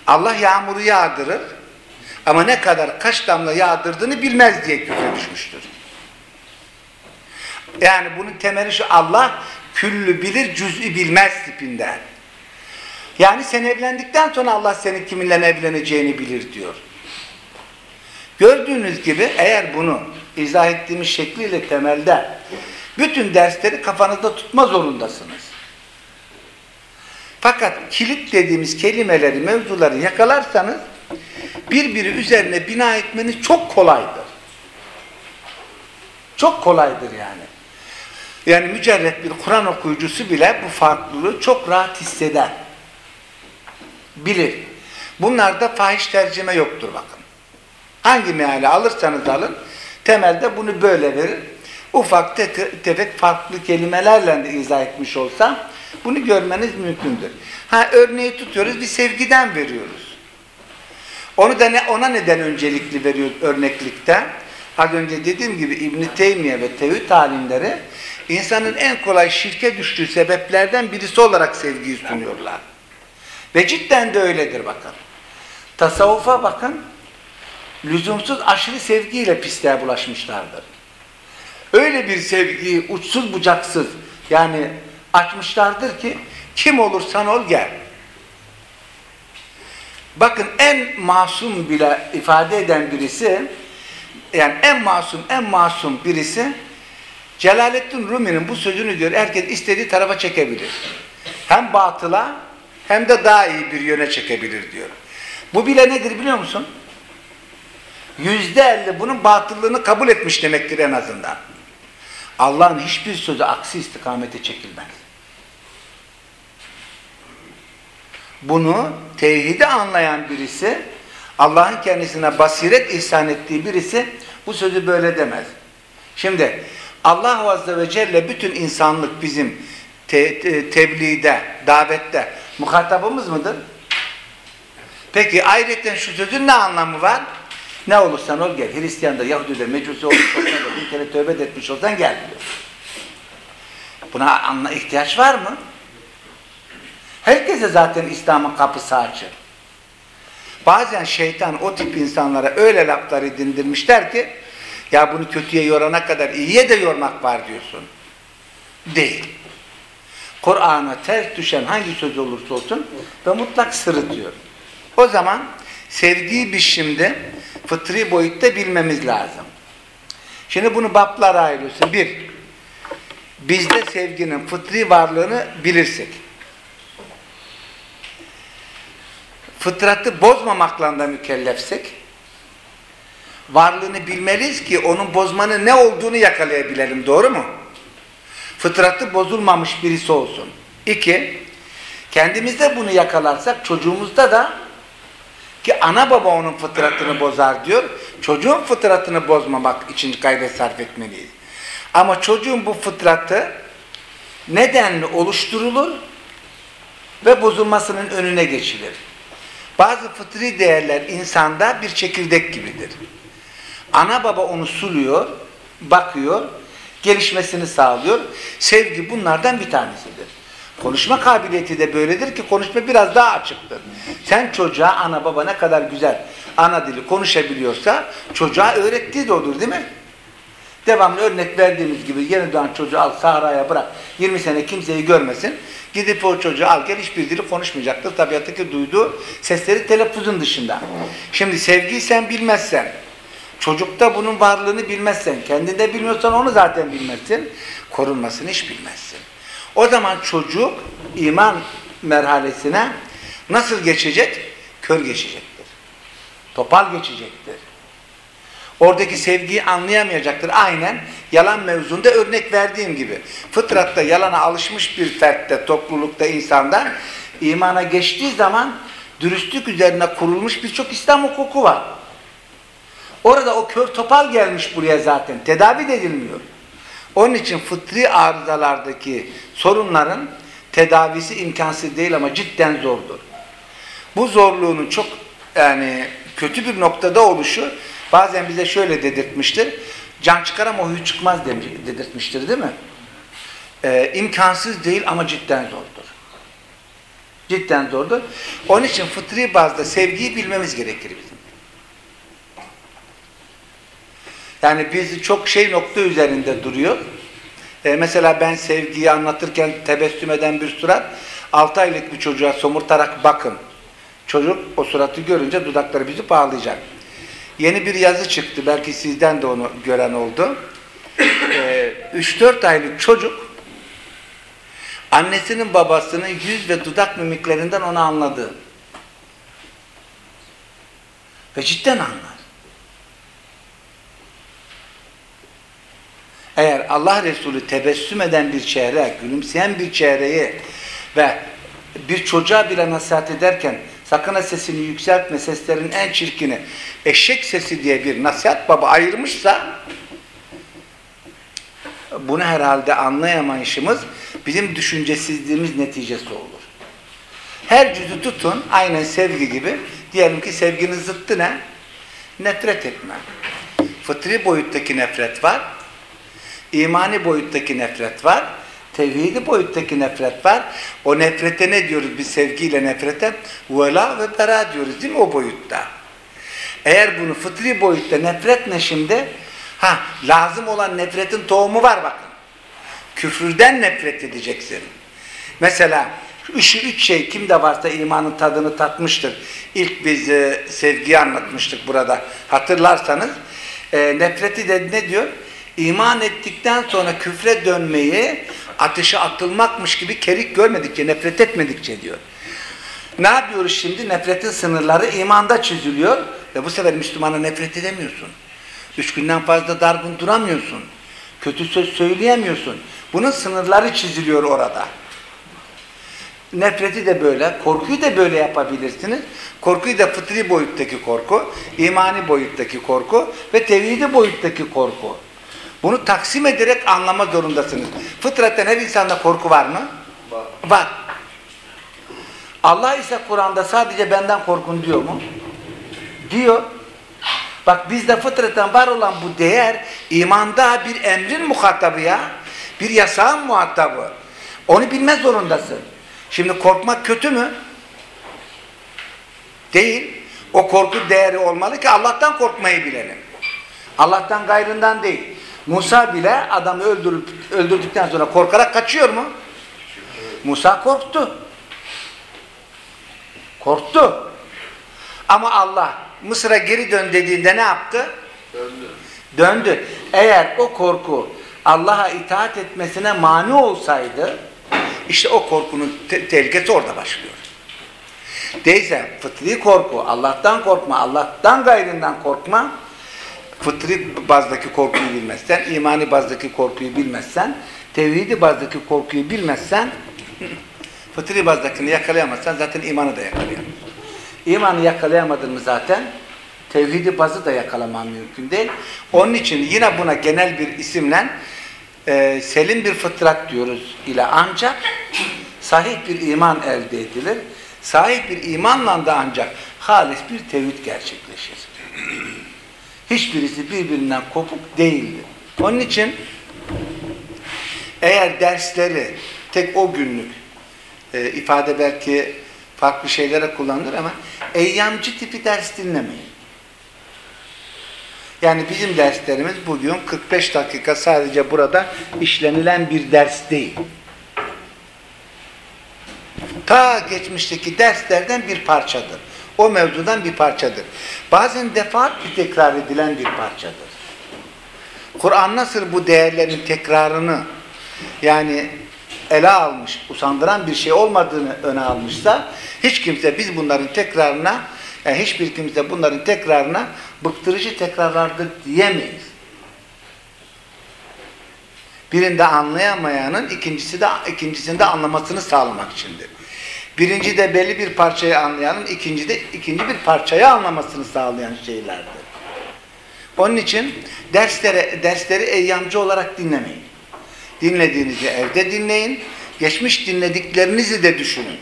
Allah yağmuru yağdırır ama ne kadar kaç damla yağdırdığını bilmez diye küfre düşmüştür. Yani bunun temeli şu Allah küllü bilir cüz'ü bilmez tipinden. Yani sen evlendikten sonra Allah senin kiminle evleneceğini bilir diyor. Gördüğünüz gibi eğer bunu izah ettiğimiz şekliyle temelde bütün dersleri kafanızda tutma zorundasınız. Fakat kilit dediğimiz kelimeleri, mevzuları yakalarsanız birbiri üzerine bina etmeniz çok kolaydır. Çok kolaydır yani. Yani mücerret bir Kur'an okuyucusu bile bu farklılığı çok rahat hisseder. Bilir. Bunlarda fahiş tercüme yoktur bakın. Hangi meali alırsanız alın, temelde bunu böyle verir. Ufak te tefek farklı kelimelerle de izah etmiş olsa bunu görmeniz mümkündür. Ha örneği tutuyoruz, bir sevgiden veriyoruz. Onu da ne, ona neden öncelikli veriyoruz örneklikte? Az önce dediğim gibi İbn Teymiye ve tevhid alimleri insanın en kolay şirke düştüğü sebeplerden birisi olarak sevgiyi sunuyorlar. Ve cidden de öyledir bakın. Tasavvufa bakın, lüzumsuz aşırı sevgiyle pisliğe bulaşmışlardır. Öyle bir sevgiyi uçsuz bucaksız yani açmışlardır ki kim olursan ol gel. Bakın en masum bile ifade eden birisi yani en masum en masum birisi Celaleddin Rumi'nin bu sözünü diyor herkes istediği tarafa çekebilir. Hem batıla hem de daha iyi bir yöne çekebilir diyor. Bu bile nedir biliyor musun? yüzde elli bunun batıllığını kabul etmiş demektir en azından. Allah'ın hiçbir sözü aksi istikamete çekilmez. Bunu tevhidi anlayan birisi, Allah'ın kendisine basiret ihsan ettiği birisi bu sözü böyle demez. Şimdi Allah Azze ve Celle bütün insanlık bizim te te tebliğde, davette muhatabımız mıdır? Peki ayrıca şu sözün ne anlamı var? Ne olursan ol gel. Hristiyan'da, Yahudi'de, Mecusi olmuş olsan da, bir kere tövbe etmiş olsan gel diyor. Buna anla ihtiyaç var mı? Herkese zaten İslam'ın kapısı açık. Bazen şeytan o tip insanlara öyle laflar edindirmişler ki ya bunu kötüye yorana kadar iyiye de yormak var diyorsun. Değil. Kur'an'a ters düşen hangi söz olursa olsun ve mutlak sırıtıyor. O zaman sevgiyi biz şimdi fıtri boyutta bilmemiz lazım. Şimdi bunu baplara ayırıyorsun. Bir, bizde sevginin fıtri varlığını bilirsek. Fıtratı bozmamakla da mükellefsek, varlığını bilmeliyiz ki onun bozmanın ne olduğunu yakalayabilelim. Doğru mu? Fıtratı bozulmamış birisi olsun. İki, kendimizde bunu yakalarsak çocuğumuzda da ki ana baba onun fıtratını bozar diyor. Çocuğun fıtratını bozmamak için gayret sarf etmeliyiz. Ama çocuğun bu fıtratı nedenli oluşturulur ve bozulmasının önüne geçilir. Bazı fıtri değerler insanda bir çekirdek gibidir. Ana baba onu suluyor, bakıyor, gelişmesini sağlıyor. Sevgi bunlardan bir tanesidir. Konuşma kabiliyeti de böyledir ki konuşma biraz daha açıktır. Sen çocuğa ana baba ne kadar güzel ana dili konuşabiliyorsa çocuğa öğrettiği de odur değil mi? Devamlı örnek verdiğimiz gibi yeni doğan çocuğu al sahraya bırak. 20 sene kimseyi görmesin. Gidip o çocuğu al gel hiçbir dili konuşmayacaktır. Tabiattaki duyduğu sesleri telaffuzun dışında. Şimdi sevgiyi sen bilmezsen, çocukta bunun varlığını bilmezsen, kendinde bilmiyorsan onu zaten bilmezsin. Korunmasını hiç bilmezsin. O zaman çocuk iman merhalesine nasıl geçecek? Kör geçecektir. Topal geçecektir. Oradaki sevgiyi anlayamayacaktır. Aynen yalan mevzunda örnek verdiğim gibi. Fıtratta yalana alışmış bir fertte, toplulukta, insanda imana geçtiği zaman dürüstlük üzerine kurulmuş birçok İslam hukuku var. Orada o kör topal gelmiş buraya zaten. Tedavi de edilmiyor. Onun için fıtri arızalardaki sorunların tedavisi imkansız değil ama cidden zordur. Bu zorluğunun çok yani kötü bir noktada oluşu bazen bize şöyle dedirtmiştir. Can çıkar ama çıkmaz demiş, dedirtmiştir değil mi? Ee, imkansız değil ama cidden zordur. Cidden zordur. Onun için fıtri bazda sevgiyi bilmemiz gerekir bizim. Yani biz çok şey nokta üzerinde duruyor. Ee, mesela ben sevgiyi anlatırken tebessüm eden bir surat, 6 aylık bir çocuğa somurtarak bakın. Çocuk o suratı görünce dudakları bizi bağlayacak. Yeni bir yazı çıktı. Belki sizden de onu gören oldu. 3-4 aylık çocuk annesinin babasının yüz ve dudak mimiklerinden onu anladı. Ve cidden anlar. Eğer Allah Resulü tebessüm eden bir çehre, gülümseyen bir çehreyi ve bir çocuğa bile nasihat ederken sakın sesini yükseltme, seslerin en çirkini eşek sesi diye bir nasihat baba ayırmışsa bunu herhalde anlayamayışımız bizim düşüncesizliğimiz neticesi olur. Her cüzü tutun, aynen sevgi gibi. Diyelim ki sevginin zıttı ne? Nefret etme. Fıtri boyuttaki nefret var. İmani boyuttaki nefret var. Tevhidi boyuttaki nefret var. O nefrete ne diyoruz biz sevgiyle nefrete? Vela ve bera diyoruz değil mi o boyutta? Eğer bunu fıtri boyutta nefret ne şimdi? Ha, lazım olan nefretin tohumu var bakın. Küfürden nefret edeceksin. Mesela şu üç şey kimde varsa imanın tadını tatmıştır. İlk biz e, sevgiyi anlatmıştık burada. Hatırlarsanız e, nefreti de ne diyor? İman ettikten sonra küfre dönmeyi ateşe atılmakmış gibi kerik görmedikçe, nefret etmedikçe diyor. Ne yapıyoruz şimdi? Nefretin sınırları imanda çiziliyor ve bu sefer Müslümana nefret edemiyorsun. Üç günden fazla dargın duramıyorsun. Kötü söz söyleyemiyorsun. Bunun sınırları çiziliyor orada. Nefreti de böyle, korkuyu da böyle yapabilirsiniz. Korkuyu da fıtri boyuttaki korku, imani boyuttaki korku ve tevhidi boyuttaki korku. Bunu taksim ederek anlama zorundasınız. Fıtraten her insanda korku var mı? Var. Var. Allah ise Kur'an'da sadece benden korkun diyor mu? Diyor. Bak bizde fıtraten var olan bu değer imanda bir emrin muhatabı ya. Bir yasağın muhatabı. Onu bilmez zorundasın. Şimdi korkmak kötü mü? Değil. O korku değeri olmalı ki Allah'tan korkmayı bilelim. Allah'tan gayrından değil. Musa bile adamı öldürüp, öldürdükten sonra korkarak kaçıyor mu? Musa korktu. Korktu. Ama Allah Mısır'a geri dön dediğinde ne yaptı? Döndü. Döndü. Eğer o korku Allah'a itaat etmesine mani olsaydı işte o korkunun te- tehlikesi orada başlıyor. Değilse fıtri korku, Allah'tan korkma, Allah'tan gayrından korkma, fıtri bazdaki korkuyu bilmezsen, imani bazdaki korkuyu bilmezsen, tevhidi bazdaki korkuyu bilmezsen, fıtri bazdakini yakalayamazsan zaten imanı da yakalayamazsın. İmanı yakalayamadın mı zaten tevhidi bazı da yakalaman mümkün değil. Onun için yine buna genel bir isimle e, selim bir fıtrat diyoruz ile ancak sahih bir iman elde edilir. Sahih bir imanla da ancak halis bir tevhid gerçekleşir. Hiçbirisi birbirinden kopuk değildir. Onun için eğer dersleri tek o günlük e, ifade belki farklı şeylere kullanılır ama eyyamcı tipi ders dinlemeyin. Yani bizim derslerimiz bugün 45 dakika sadece burada işlenilen bir ders değil. Ta geçmişteki derslerden bir parçadır. O mevzudan bir parçadır. Bazen defaatle tekrar edilen bir parçadır. Kur'an nasıl bu değerlerin tekrarını yani ele almış, usandıran bir şey olmadığını öne almışsa hiç kimse biz bunların tekrarına yani hiçbir kimse bunların tekrarına bıktırıcı tekrarlardır diyemeyiz. Birinde anlayamayanın ikincisi de ikincisinde anlamasını sağlamak içindir. Birinci de belli bir parçayı anlayanın ikinci de ikinci bir parçayı anlamasını sağlayan şeylerdir. Onun için dersleri dersleri eyyamcı olarak dinlemeyin. Dinlediğinizi evde dinleyin. Geçmiş dinlediklerinizi de düşünün.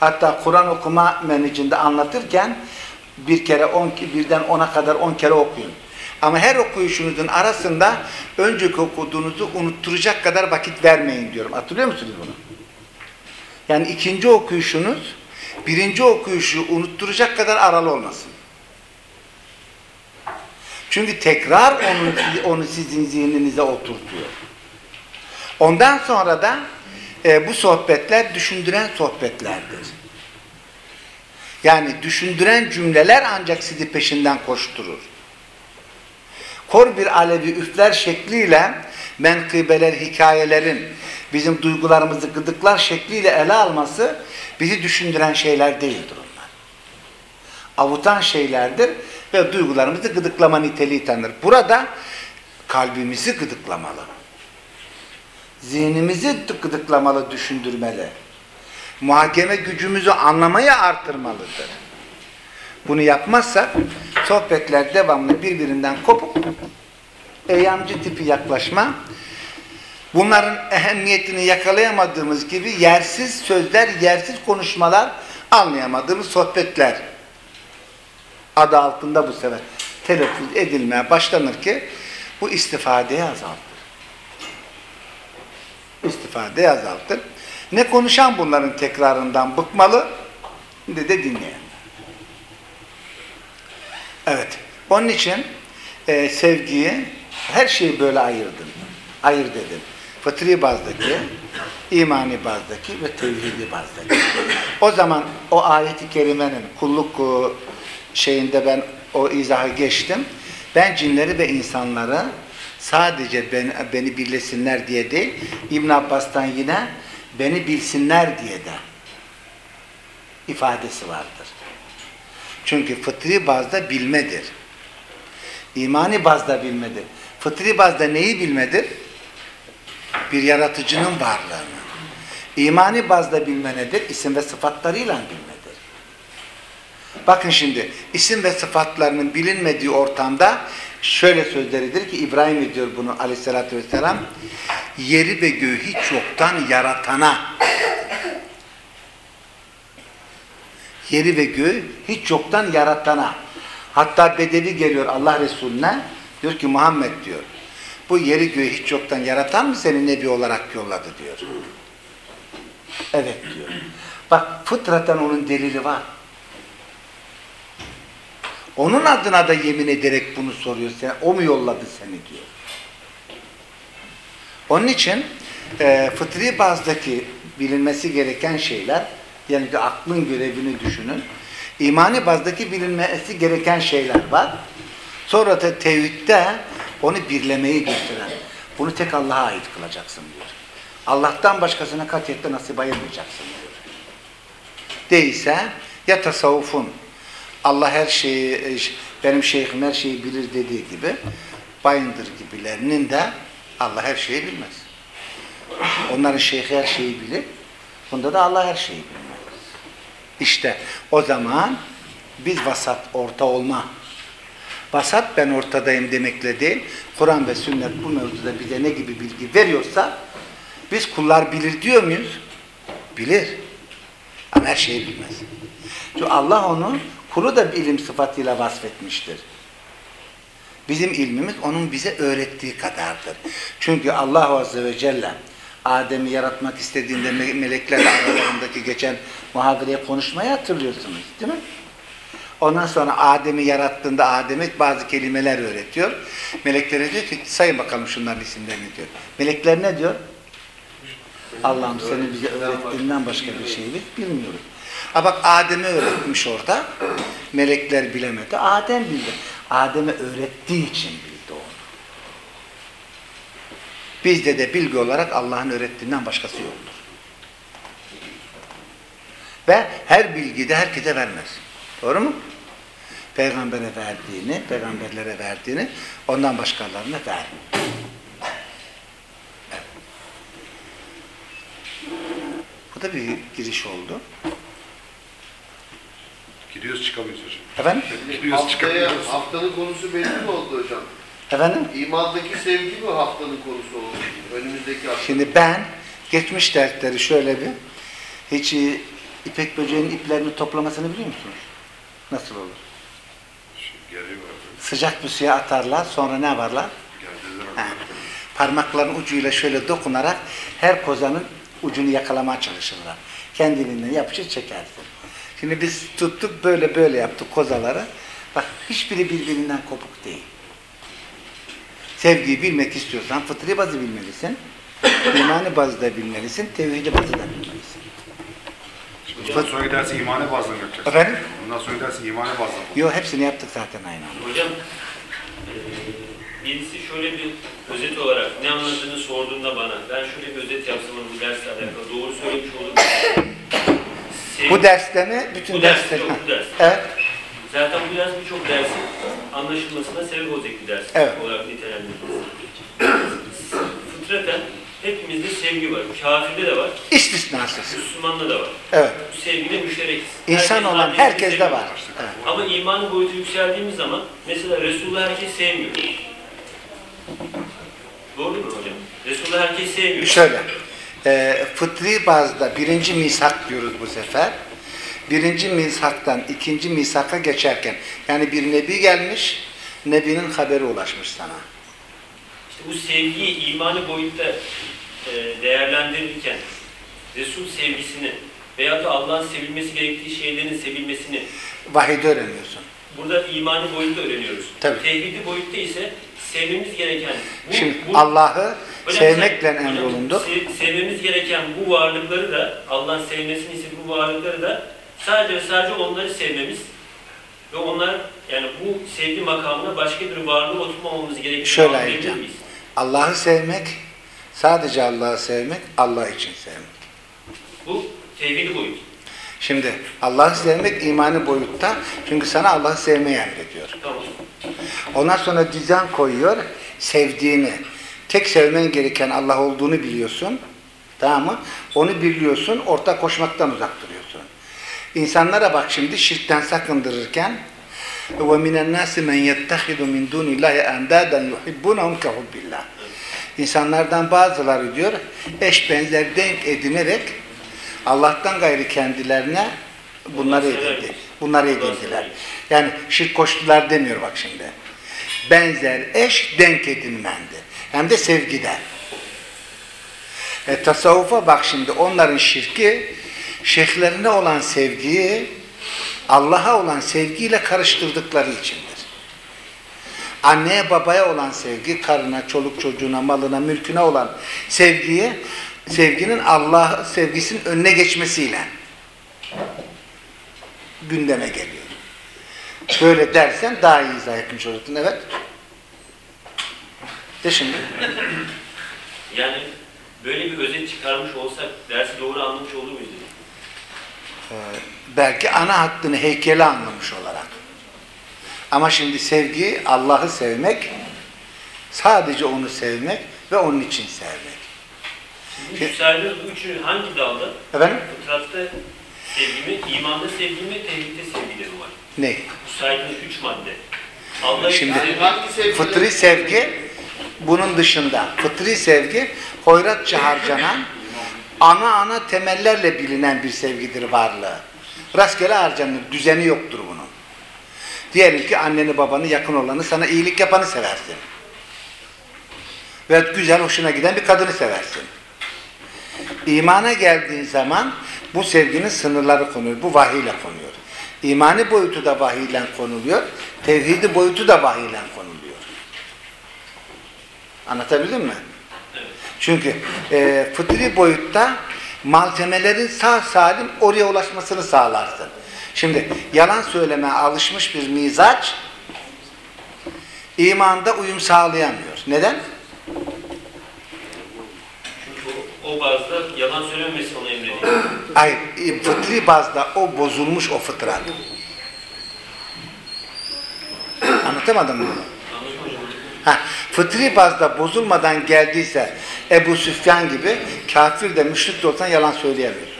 Hatta Kur'an okuma menhecinde anlatırken bir kere on, birden ona kadar on kere okuyun. Ama her okuyuşunuzun arasında önceki okuduğunuzu unutturacak kadar vakit vermeyin diyorum. Hatırlıyor musunuz bunu? Yani ikinci okuyuşunuz birinci okuyuşu unutturacak kadar aralı olmasın. Çünkü tekrar onu, onu sizin zihninize oturtuyor. Ondan sonra da e, bu sohbetler düşündüren sohbetlerdir. Yani düşündüren cümleler ancak sizi peşinden koşturur. Kor bir alevi üfler şekliyle menkıbeler, hikayelerin bizim duygularımızı gıdıklar şekliyle ele alması bizi düşündüren şeyler değildir onlar. Avutan şeylerdir ve duygularımızı gıdıklama niteliği tanır. Burada kalbimizi gıdıklamalı. Zihnimizi gıdıklamalı, düşündürmeli. Muhakeme gücümüzü anlamaya artırmalıdır. Bunu yapmazsak sohbetler devamlı birbirinden kopuk, eyyamcı tipi yaklaşma, bunların ehemmiyetini yakalayamadığımız gibi yersiz sözler, yersiz konuşmalar, anlayamadığımız sohbetler adı altında bu sefer telaffuz edilmeye başlanır ki bu istifadeyi azaltır. İstifadeyi azaltır. Ne konuşan bunların tekrarından bıkmalı ne de dinleyen. Evet. Onun için e, sevgiyi her şeyi böyle ayırdım. Ayır dedim. Fıtri bazdaki, imani bazdaki ve tevhidi bazdaki. O zaman o ayeti kerimenin kulluk şeyinde ben o izahı geçtim. Ben cinleri ve insanları sadece beni, beni birlesinler diye değil, İbn Abbas'tan yine beni bilsinler diye de ifadesi vardır. Çünkü fıtri bazda bilmedir. İmani bazda bilmedir. Fıtri bazda neyi bilmedir? Bir yaratıcının varlığını. İmani bazda bilme nedir? İsim ve sıfatlarıyla bilmedir. Bakın şimdi isim ve sıfatlarının bilinmediği ortamda şöyle sözleridir ki İbrahim ediyor bunu aleyhissalatü vesselam yeri ve göğü hiç yoktan yaratana yeri ve göğü hiç yoktan yaratana hatta Bedevi geliyor Allah Resulüne diyor ki Muhammed diyor bu yeri göğü hiç yoktan yaratan mı seni nebi olarak yolladı diyor. Evet diyor. Bak fıtraten onun delili var. Onun adına da yemin ederek bunu soruyor. Sen, o mu yolladı seni diyor. Onun için e, fıtri bazdaki bilinmesi gereken şeyler yani bir aklın görevini düşünün. İmani bazdaki bilinmesi gereken şeyler var. Sonra da tevhidde onu birlemeyi getiren. Bunu tek Allah'a ait kılacaksın diyor. Allah'tan başkasına katiyetle nasip ayırmayacaksın diyor. Değilse ya tasavvufun Allah her şeyi, benim şeyhim her şeyi bilir dediği gibi Bayındır gibilerinin de Allah her şeyi bilmez. Onların şeyhi her şeyi bilir. Bunda da Allah her şeyi bilmez. İşte o zaman biz vasat, orta olma. Vasat ben ortadayım demekle değil, Kur'an ve sünnet bu mevzuda bize ne gibi bilgi veriyorsa biz kullar bilir diyor muyuz? Bilir. Ama her şeyi bilmez. Çünkü Allah onu kulu da bir ilim sıfatıyla vasfetmiştir. Bizim ilmimiz onun bize öğrettiği kadardır. Çünkü Allah Azze ve Celle Adem'i yaratmak istediğinde me- meleklerle aralarındaki geçen muhabireye konuşmayı hatırlıyorsunuz değil mi? Ondan sonra Adem'i yarattığında Adem'e bazı kelimeler öğretiyor. Meleklere diyor ki sayın bakalım şunların isimlerini diyor. Melekler ne diyor? Allah'ım seni bize öğrettiğinden başka bir şey bilmiyoruz. Ha bak Adem'e öğretmiş orada. Melekler bilemedi. Adem bildi. Adem'e öğrettiği için bildi onu. Bizde de bilgi olarak Allah'ın öğrettiğinden başkası yoktur. Ve her bilgi de herkese vermez. Doğru mu? Peygambere verdiğini, peygamberlere verdiğini ondan başkalarına vermiyor. Bu da bir giriş oldu. Gidiyoruz çıkamıyoruz hocam. Efendim? Gidiyoruz Haftaya, çıkamıyoruz. haftanın konusu belli mi oldu hocam? Efendim? İmandaki sevgi mi haftanın konusu oldu? Önümüzdeki hafta. Şimdi ben geçmiş dersleri şöyle bir hiç e, ipek böceğinin iplerini toplamasını biliyor musunuz? Nasıl olur? Sıcak bir suya atarlar sonra ne abi. Parmakların ucuyla şöyle dokunarak her kozanın ucunu yakalamaya çalışırlar. Kendiliğinden yapışır çekersin. Şimdi biz tuttuk böyle böyle yaptık kozaları. Bak hiçbiri birbirinden kopuk değil. Sevgiyi bilmek istiyorsan fıtri bazı bilmelisin. imani bazı da bilmelisin. Tevhidi bazı da bilmelisin. Bundan sonraki dersi imani bazlı mı yapacağız? Efendim? Bundan sonraki dersi imani bazlı mı? Yok hepsini yaptık zaten aynı anda. Hocam, eee, birisi şöyle bir özet olarak ne anladığını sorduğunda bana, ben şöyle bir özet yapsam bu dersle alakalı doğru söylemiş olur muyum? Sevgi- Bu derste mi? Bütün Bu ders, dersler. yok, bu ders. Evet. Zaten bu ders birçok dersin anlaşılmasına sebep olacak bir ders Evet. olarak nitelendirilir. Fıtraten hepimizde sevgi var. Kafirde de var, İstisnasız. Müslümanda da var. Evet. Bu sevgide müşterekiz. İnsan Herkes olan herkeste var. Evet. Ama iman boyutu yükseldiğimiz zaman mesela Resulullah herkes sevmiyor. Doğru mu hocam? Resulullah herkes sevmiyor. Şöyle, e, fıtri bazda birinci misak diyoruz bu sefer. Birinci misaktan ikinci misaka geçerken, yani bir nebi gelmiş, nebinin haberi ulaşmış sana. İşte bu sevgiyi imani boyutta e, değerlendirirken Resul sevgisini veyahut da Allah'ın sevilmesi gerektiği şeylerin sevilmesini Vahide öğreniyorsun. burada imani boyutta öğreniyoruz. Tabii. Tevhidi boyutta ise sevmemiz gereken bu, Şimdi bu- Allah'ı sevmekle emrolunduk. se- sevmemiz gereken bu varlıkları da Allah'ın sevmesini istediği bu varlıkları da sadece ve sadece onları sevmemiz ve onlar yani bu sevgi makamına başka bir varlığı oturmamamız gerektiğini Şöyle ayıracağım. Allah'ı sevmek, sadece Allah'ı sevmek, Allah için sevmek. Bu tevhidi boyut. Şimdi Allah'ı sevmek imani boyutta. Çünkü sana Allah'ı sevmeyi emrediyor. Tamam. Ondan sonra düzen koyuyor. Sevdiğini. Tek sevmen gereken Allah olduğunu biliyorsun. Tamam mı? Onu biliyorsun. Orta koşmaktan uzak duruyorsun. İnsanlara bak şimdi şirkten sakındırırken وَمِنَ النَّاسِ مَنْ يَتَّخِذُ مِنْ دُونِ اللّٰهِ اَنْدَادًا يُحِبُّونَهُمْ كَحُبِّ اللّٰهِ İnsanlardan bazıları diyor eş benzer denk edinerek Allah'tan gayri kendilerine bunları edindi. Bunları edindiler. Yani şirk koştular demiyor bak şimdi. Benzer eş denk edinmendi. Hem de sevgiden. E, tasavvufa bak şimdi onların şirki şeyhlerine olan sevgiyi Allah'a olan sevgiyle karıştırdıkları içindir. Anneye babaya olan sevgi, karına, çoluk çocuğuna, malına, mülküne olan sevgiyi, sevginin Allah sevgisinin önüne geçmesiyle gündeme geliyor. Böyle dersen daha iyi izah etmiş olursun. Evet. De şimdi. Yani böyle bir özet çıkarmış olsak dersi doğru anlamış olur muyuz? dedim. Belki ana hattını heykeli anlamış olarak. Ama şimdi sevgi, Allah'ı sevmek, sadece onu sevmek ve onun için sevmek. Üç saydığınız bu üçünün hangi dalda? Efendim? Fıtratta sevgimi, imanda sevgimi, tevhidde sevgileri var. Ne? Bu saydığınız üç madde. Allah'ı Şimdi- sevgiler? Fıtri sevgi bunun dışında. Fıtri sevgi hoyratça harcanan ana ana temellerle bilinen bir sevgidir varlığı. Rastgele harcanır. Düzeni yoktur bunun. Diyelim ki anneni babanı yakın olanı sana iyilik yapanı seversin. Ve güzel hoşuna giden bir kadını seversin. İmana geldiğin zaman bu sevginin sınırları konuyor. Bu vahiyle konuyor. İmani boyutu da vahiyle konuluyor. Tevhidi boyutu da vahiyle konuluyor. Anlatabildim mi? Evet. Çünkü e, fıtri boyutta malzemelerin sağ salim oraya ulaşmasını sağlarsın. Şimdi yalan söylemeye alışmış bir mizaç imanda uyum sağlayamıyor. Neden? Çünkü o, o bazda yalan söylememesi onu emrediyor. Hayır, e, fıtri bazda o bozulmuş o fıtrat. Anlatamadım mı? Fıtri bazda bozulmadan geldiyse Ebu Süfyan gibi kafir de müşrik de olsan yalan söyleyemiyorsun.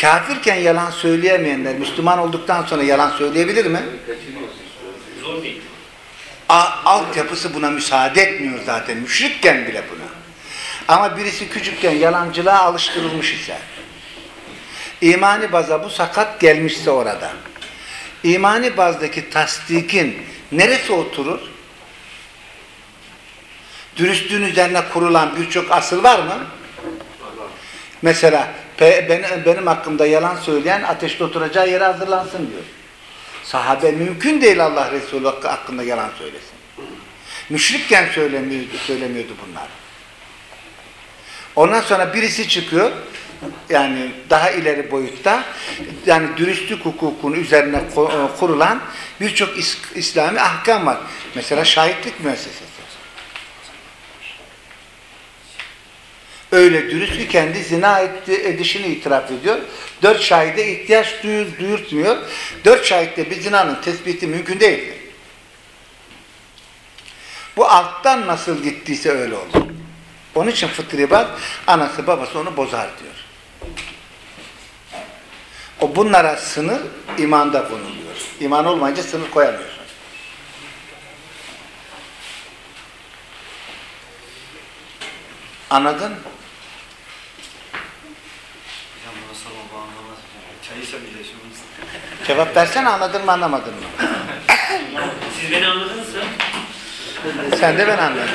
Kafirken yalan söyleyemeyenler Müslüman olduktan sonra yalan söyleyebilir mi? Altyapısı buna müsaade etmiyor zaten. Müşrikken bile buna. Ama birisi küçükken yalancılığa alıştırılmış ise, imani baza bu sakat gelmişse orada, imani bazdaki tasdikin neresi oturur? Dürüstlüğün üzerine kurulan birçok asıl var mı? Mesela benim hakkımda yalan söyleyen ateşte oturacağı yere hazırlansın diyor. Sahabe mümkün değil Allah Resulü hakkı- hakkında yalan söylesin. Müşrikken söylemiyordu, söylemiyordu bunlar. Ondan sonra birisi çıkıyor, yani daha ileri boyutta, yani dürüstlük hukukunun üzerine e, kurulan birçok is- İslami ahkam var. Mesela şahitlik müessesesi. Öyle dürüst ki kendi zina edişini itiraf ediyor. Dört şahide ihtiyaç duyur, duyurtmuyor. Dört şahitle bir zinanın tespiti mümkün değildir. Bu alttan nasıl gittiyse öyle olur. Onun için fıtri bak, anası babası onu bozar diyor. O bunlara sınır imanda konuluyor. İman olmayınca sınır koyamıyorsun. Anladın mı? Hocam bana sorma bu anlamaz. Çay içe bile şu Cevap versene anladın mı anlamadın mı? Siz beni anladınızsa Sen de ben anladım.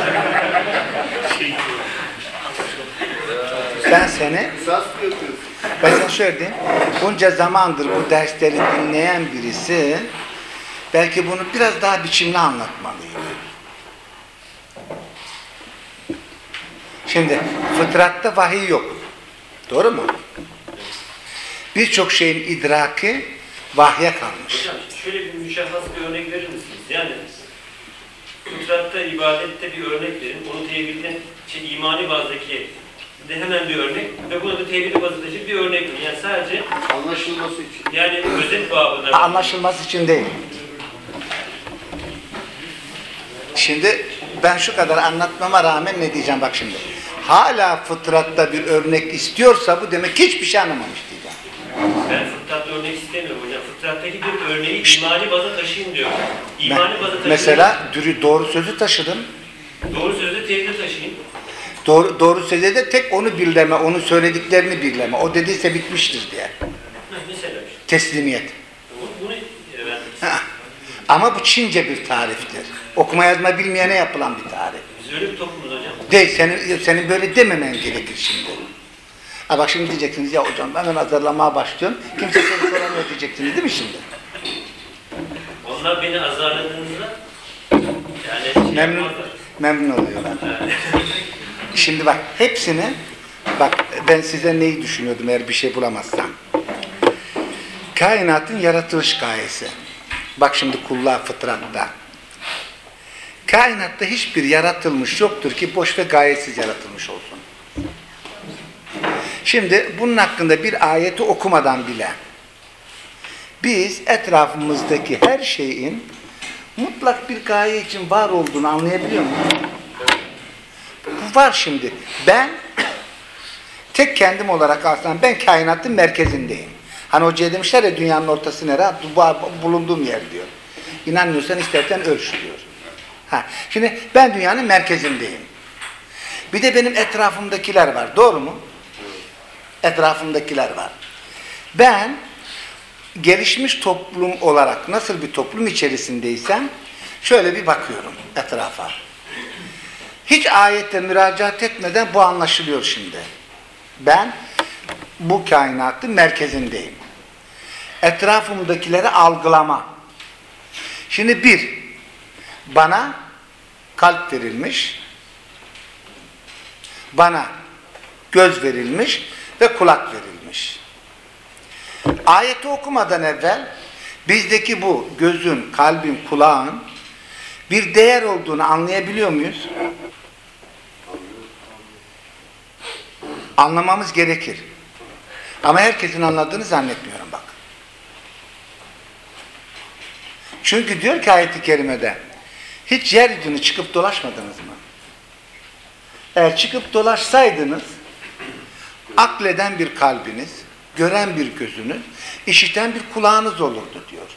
Ben seni, mı ben sana şöyle diyeyim. Bunca zamandır bu dersleri dinleyen birisi belki bunu biraz daha biçimli anlatmalıydı. Şimdi fıtratta vahiy yok. Doğru mu? Birçok şeyin idraki vahye kalmış. hocam şöyle bir müşahhas bir örnek verir misiniz? Yani fıtratta, ibadette bir örnek verin. Onu tevhidden, şey, imani bazdaki de hemen bir örnek ve buna da tevhidi bazıtıcı bir örnek. Yani sadece Anlaşılması için. yani özet babında. Anlaşılması için değil. Şimdi ben şu kadar anlatmama rağmen ne diyeceğim bak şimdi. Hala fıtratta bir örnek istiyorsa bu demek hiçbir şey anlamamış. Ben fıtratta örnek istemiyorum hocam. Fıtrattaki bir örneği imani baza taşıyın diyor. İmani baza taşıyın. Mesela dürü doğru sözü taşıdın. Doğru sözü tevhide taşıyın. Doğru, doğru sözde de tek onu birleme, onu söylediklerini birleme. O dediyse bitmiştir diye. Mesela. Teslimiyet. Bunu Ha. Ama bu Çince bir tariftir. Okuma yazma bilmeyene yapılan bir tarif. biz öyle bir toplumuz hocam. Değil, senin, senin böyle dememen gerekir şimdi. Ha bak şimdi diyeceksiniz ya hocam ben hazırlamaya başlıyorum. Kimse seni soramıyor diyeceksiniz değil mi şimdi? Onlar beni azarladığınızda yani şey Memnun, yapmazlar. memnun oluyorlar. Şimdi bak hepsini, bak ben size neyi düşünüyordum eğer bir şey bulamazsam. Kainatın yaratılış gayesi. Bak şimdi kulluğa fıtratta. Kainatta hiçbir yaratılmış yoktur ki boş ve gayesiz yaratılmış olsun. Şimdi bunun hakkında bir ayeti okumadan bile biz etrafımızdaki her şeyin mutlak bir gaye için var olduğunu anlayabiliyor muyuz? Bu var şimdi. Ben tek kendim olarak alsam ben kainatın merkezindeyim. Hani hocaya demişler ya dünyanın ortası nere? Bu- Bulunduğum yer diyor. İnanmıyorsan istersen ölç diyor. Ha, şimdi ben dünyanın merkezindeyim. Bir de benim etrafımdakiler var. Doğru mu? Etrafımdakiler var. Ben gelişmiş toplum olarak nasıl bir toplum içerisindeysem şöyle bir bakıyorum etrafa. Hiç ayette müracaat etmeden bu anlaşılıyor şimdi. Ben bu kainatın merkezindeyim. Etrafımdakileri algılama. Şimdi bir, bana kalp verilmiş, bana göz verilmiş ve kulak verilmiş. Ayeti okumadan evvel bizdeki bu gözün, kalbin, kulağın bir değer olduğunu anlayabiliyor muyuz? Anlamamız gerekir. Ama herkesin anladığını zannetmiyorum bak. Çünkü diyor ki ayet-i kerimede hiç yeryüzünü çıkıp dolaşmadınız mı? Eğer çıkıp dolaşsaydınız akleden bir kalbiniz, gören bir gözünüz, işiten bir kulağınız olurdu diyor.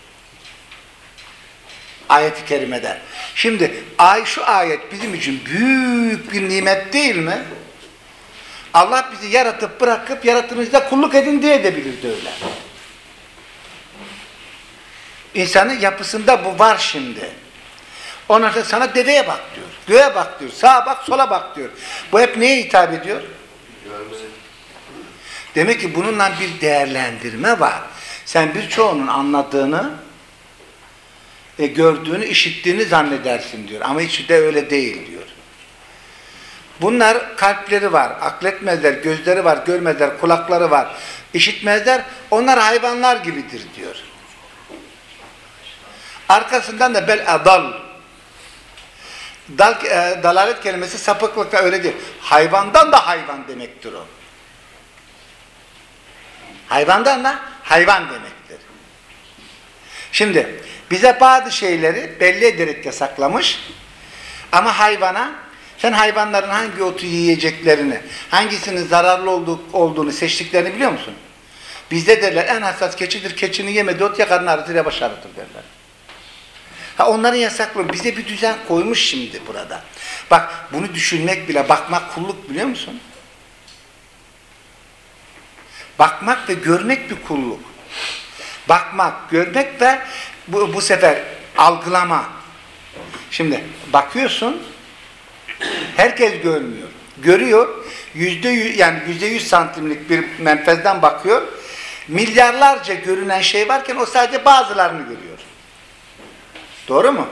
Ayet-i kerimede. Şimdi ay şu ayet bizim için büyük bir nimet değil mi? Allah bizi yaratıp bırakıp yaratımızda kulluk edin diye de bilirdi öyle. İnsanın yapısında bu var şimdi. Ondan sonra sana deveye bak diyor. Göğe bak diyor. Sağa bak sola bak diyor. Bu hep neye hitap ediyor? Demek ki bununla bir değerlendirme var. Sen birçoğunun anladığını, e, gördüğünü, işittiğini zannedersin diyor. Ama hiç de öyle değil diyor. Bunlar kalpleri var, akletmezler, gözleri var, görmezler, kulakları var, işitmezler. Onlar hayvanlar gibidir diyor. Arkasından da bel adal. Dal, e, dalalet kelimesi sapıklıkta öyle değil. Hayvandan da hayvan demektir o. Hayvandan da hayvan demektir. Şimdi bize bazı şeyleri belli ederek yasaklamış ama hayvana sen hayvanların hangi otu yiyeceklerini, hangisinin zararlı olduğu, olduğunu seçtiklerini biliyor musun? Bizde derler en hassas keçidir, keçinin yemediği ot ya karnı ağrıtır ya baş derler. Ha onların yasaklı. Bize bir düzen koymuş şimdi burada. Bak bunu düşünmek bile, bakmak kulluk biliyor musun? Bakmak ve görmek bir kulluk. Bakmak, görmek ve bu, bu sefer algılama. Şimdi bakıyorsun, herkes görmüyor. Görüyor, yüzde yüz, yani yüzde yüz santimlik bir menfezden bakıyor. Milyarlarca görünen şey varken o sadece bazılarını görüyor. Doğru mu?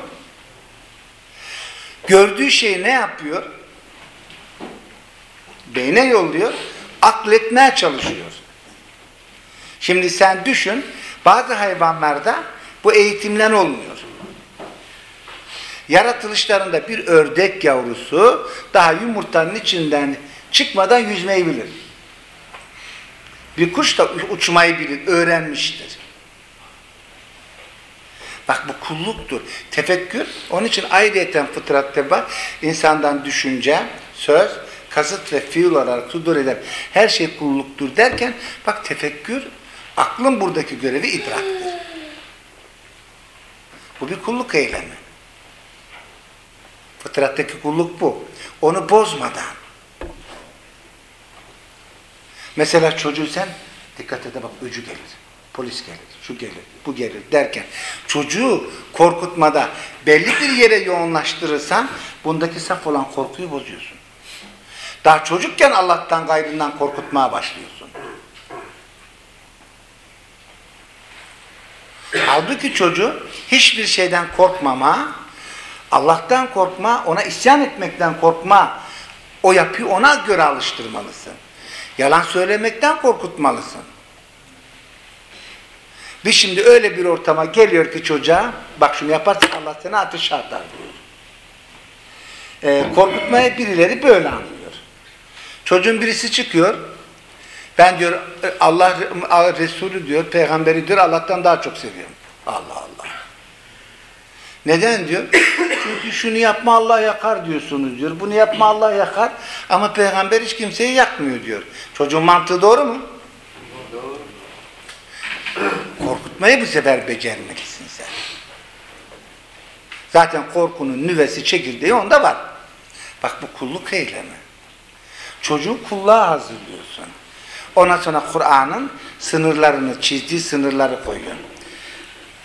Gördüğü şeyi ne yapıyor? Beyne yolluyor, akletmeye çalışıyor. Şimdi sen düşün, bazı hayvanlarda bu eğitimlen olmuyor. Yaratılışlarında bir ördek yavrusu daha yumurtanın içinden Çıkmadan yüzmeyi bilir. Bir kuş da uçmayı bilir, öğrenmiştir. Bak bu kulluktur. Tefekkür, onun için ayrıyeten fıtratta var. İnsandan düşünce, söz, kasıt ve fiil olarak sudur eden her şey kulluktur derken, bak tefekkür, aklın buradaki görevi idraktır. Bu bir kulluk eylemi. Fıtrattaki kulluk bu. Onu bozmadan. Mesela çocuğu sen dikkat ede bak öcü gelir, polis gelir, şu gelir, bu gelir derken çocuğu korkutmada belli bir yere yoğunlaştırırsan bundaki saf olan korkuyu bozuyorsun. Daha çocukken Allah'tan gayrından korkutmaya başlıyorsun. Halbuki çocuğu hiçbir şeyden korkmama, Allah'tan korkma, ona isyan etmekten korkma, o yapıyı ona göre alıştırmalısın. Yalan söylemekten korkutmalısın. Biz şimdi öyle bir ortama geliyor ki çocuğa, bak şunu yaparsan Allah seni ateşe atar diyor. Ee, korkutmaya birileri böyle anlıyor. Çocuğun birisi çıkıyor, ben diyor Allah Resulü diyor, peygamberi diyor Allah'tan daha çok seviyorum. Allah Allah. Neden diyor? Çünkü şunu yapma Allah yakar diyorsunuz diyor. Bunu yapma Allah yakar ama peygamber hiç kimseyi yakmıyor diyor. Çocuğun mantığı doğru mu? Doğru. Korkutmayı bu sefer becermelisin sen. Zaten korkunun nüvesi çekirdeği onda var. Bak bu kulluk eylemi. Çocuğu kulluğa hazırlıyorsun. Ondan sonra Kur'an'ın sınırlarını, çizdiği sınırları koyuyorsun.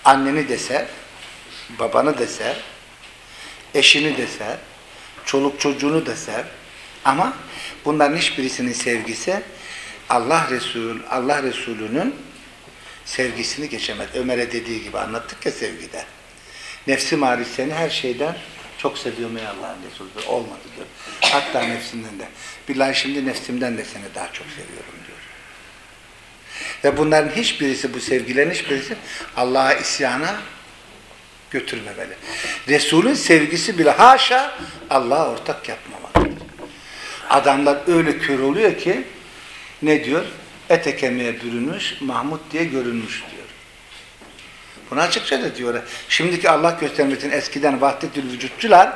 Anneni deser, babanı deser, eşini deser, çoluk çocuğunu deser. Ama bunların hiçbirisinin sevgisi Allah Resul, Allah Resulü'nün sevgisini geçemez. Ömer'e dediği gibi anlattık ya sevgide. Nefsim hariç seni her şeyden çok seviyorum ey Allah'ın Resulü. Olmadı diyor. Hatta nefsimden de. Billahi şimdi nefsimden de seni daha çok seviyorum. Ve bunların hiçbirisi, bu sevgilerin hiçbirisi Allah'a isyana götürmemeli. Resulün sevgisi bile haşa Allah'a ortak yapmamalıdır. Adamlar öyle kör oluyor ki ne diyor? Ete kemiğe bürünmüş, Mahmut diye görünmüş diyor. Bunu açıkça da diyor. Şimdiki Allah göstermesin eskiden vahdetül vücutçular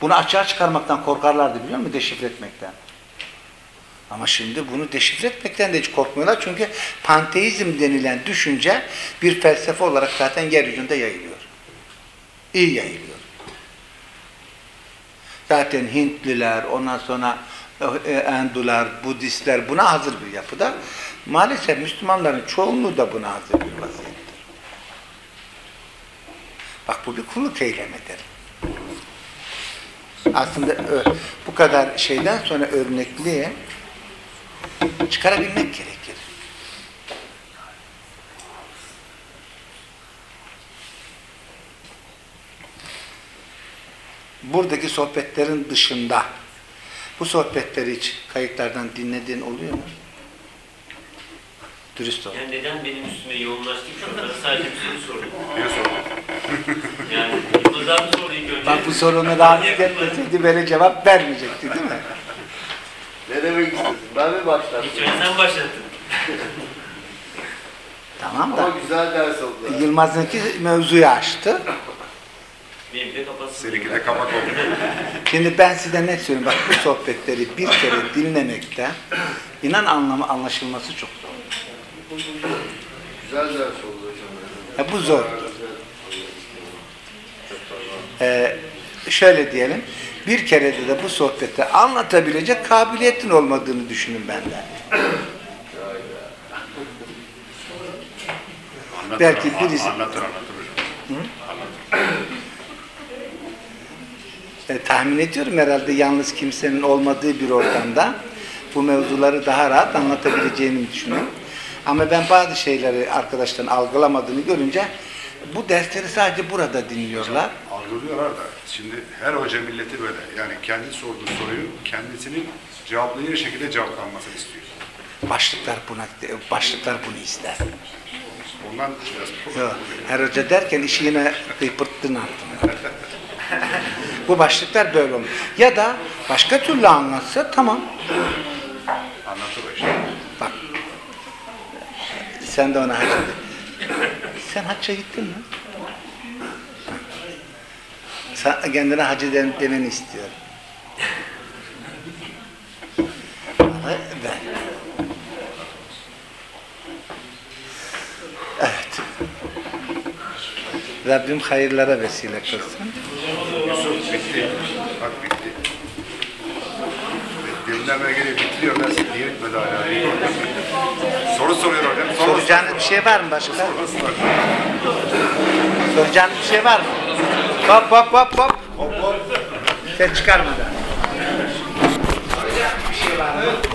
bunu açığa çıkarmaktan korkarlardı biliyor musun? Deşifre etmekten. Ama şimdi bunu deşifre etmekten de hiç korkmuyorlar. Çünkü panteizm denilen düşünce bir felsefe olarak zaten yeryüzünde yayılıyor. İyi yayılıyor. Zaten Hintliler, ondan sonra e, Endular, Budistler buna hazır bir yapıda. Maalesef Müslümanların çoğunluğu da buna hazır bir vaziyettir. Bak bu bir kulluk eylemidir. Aslında bu kadar şeyden sonra örnekliğe çıkarabilmek gerekir. Buradaki sohbetlerin dışında bu sohbetleri hiç kayıtlardan dinlediğin oluyor mu? Dürüst ol. Yani neden benim üstüme yoğunlaştı ki? Onlara sadece bir soru sordum. Bir soru. Yani Yılmaz abi sordu ilk önce. Bak bu sorunu rahatsız etmeseydi böyle cevap vermeyecekti değil mi? Ne demek istiyorsun? Ben mi başlattım? Önce sen başlattın. Tamam Ama da güzel ders oldu. Yılmaz'ınki mevzuyu açtı. Benim de kapatsın. Seninki de kapak oldu. Şimdi ben size ne söyleyeyim? Bak bu sohbetleri bir kere dinlemekte inan anlamı anlaşılması çok zor. Güzel ders oldu hocam. Ya bu zor. Ee, şöyle diyelim. Bir kerede de bu sohbeti anlatabilecek kabiliyetin olmadığını düşünün benden. Anlatır, Belki birisi- Anlatır anlatır hocam. E, tahmin ediyorum herhalde yalnız kimsenin olmadığı bir ortamda bu mevzuları daha rahat anlatabileceğini düşünüyorum. Ama ben bazı şeyleri arkadaşların algılamadığını görünce bu dersleri sadece burada dinliyorlar. Algılıyorlar da şimdi her hoca milleti böyle. Yani kendi sorduğu soruyu kendisinin cevaplayacağı şekilde cevaplanmasını istiyor. Başlıklar buna başlıklar bunu ister. Ondan biraz Yok, her hoca derken işi yine kıypırttın altına. Bu başlıklar böyle olur. Ya da başka türlü anlatsa tamam. Anlatır o işte. Bak. Sen de ona hac edin. Sen hacca gittin mi? Sen kendine hac eden demeni istiyorum. Evet. Rabbim hayırlara vesile kılsın. Bak bitti gündeme gelip bitiriyor. Ben sizi yetmedi hala. Soru soruyor hocam. Soru Soracağınız bir şey var mı başka? Soracağınız bir şey var mı? Hop hop hop hop. Hop hop. Sen çıkarma. Soracağınız bir şey var mı?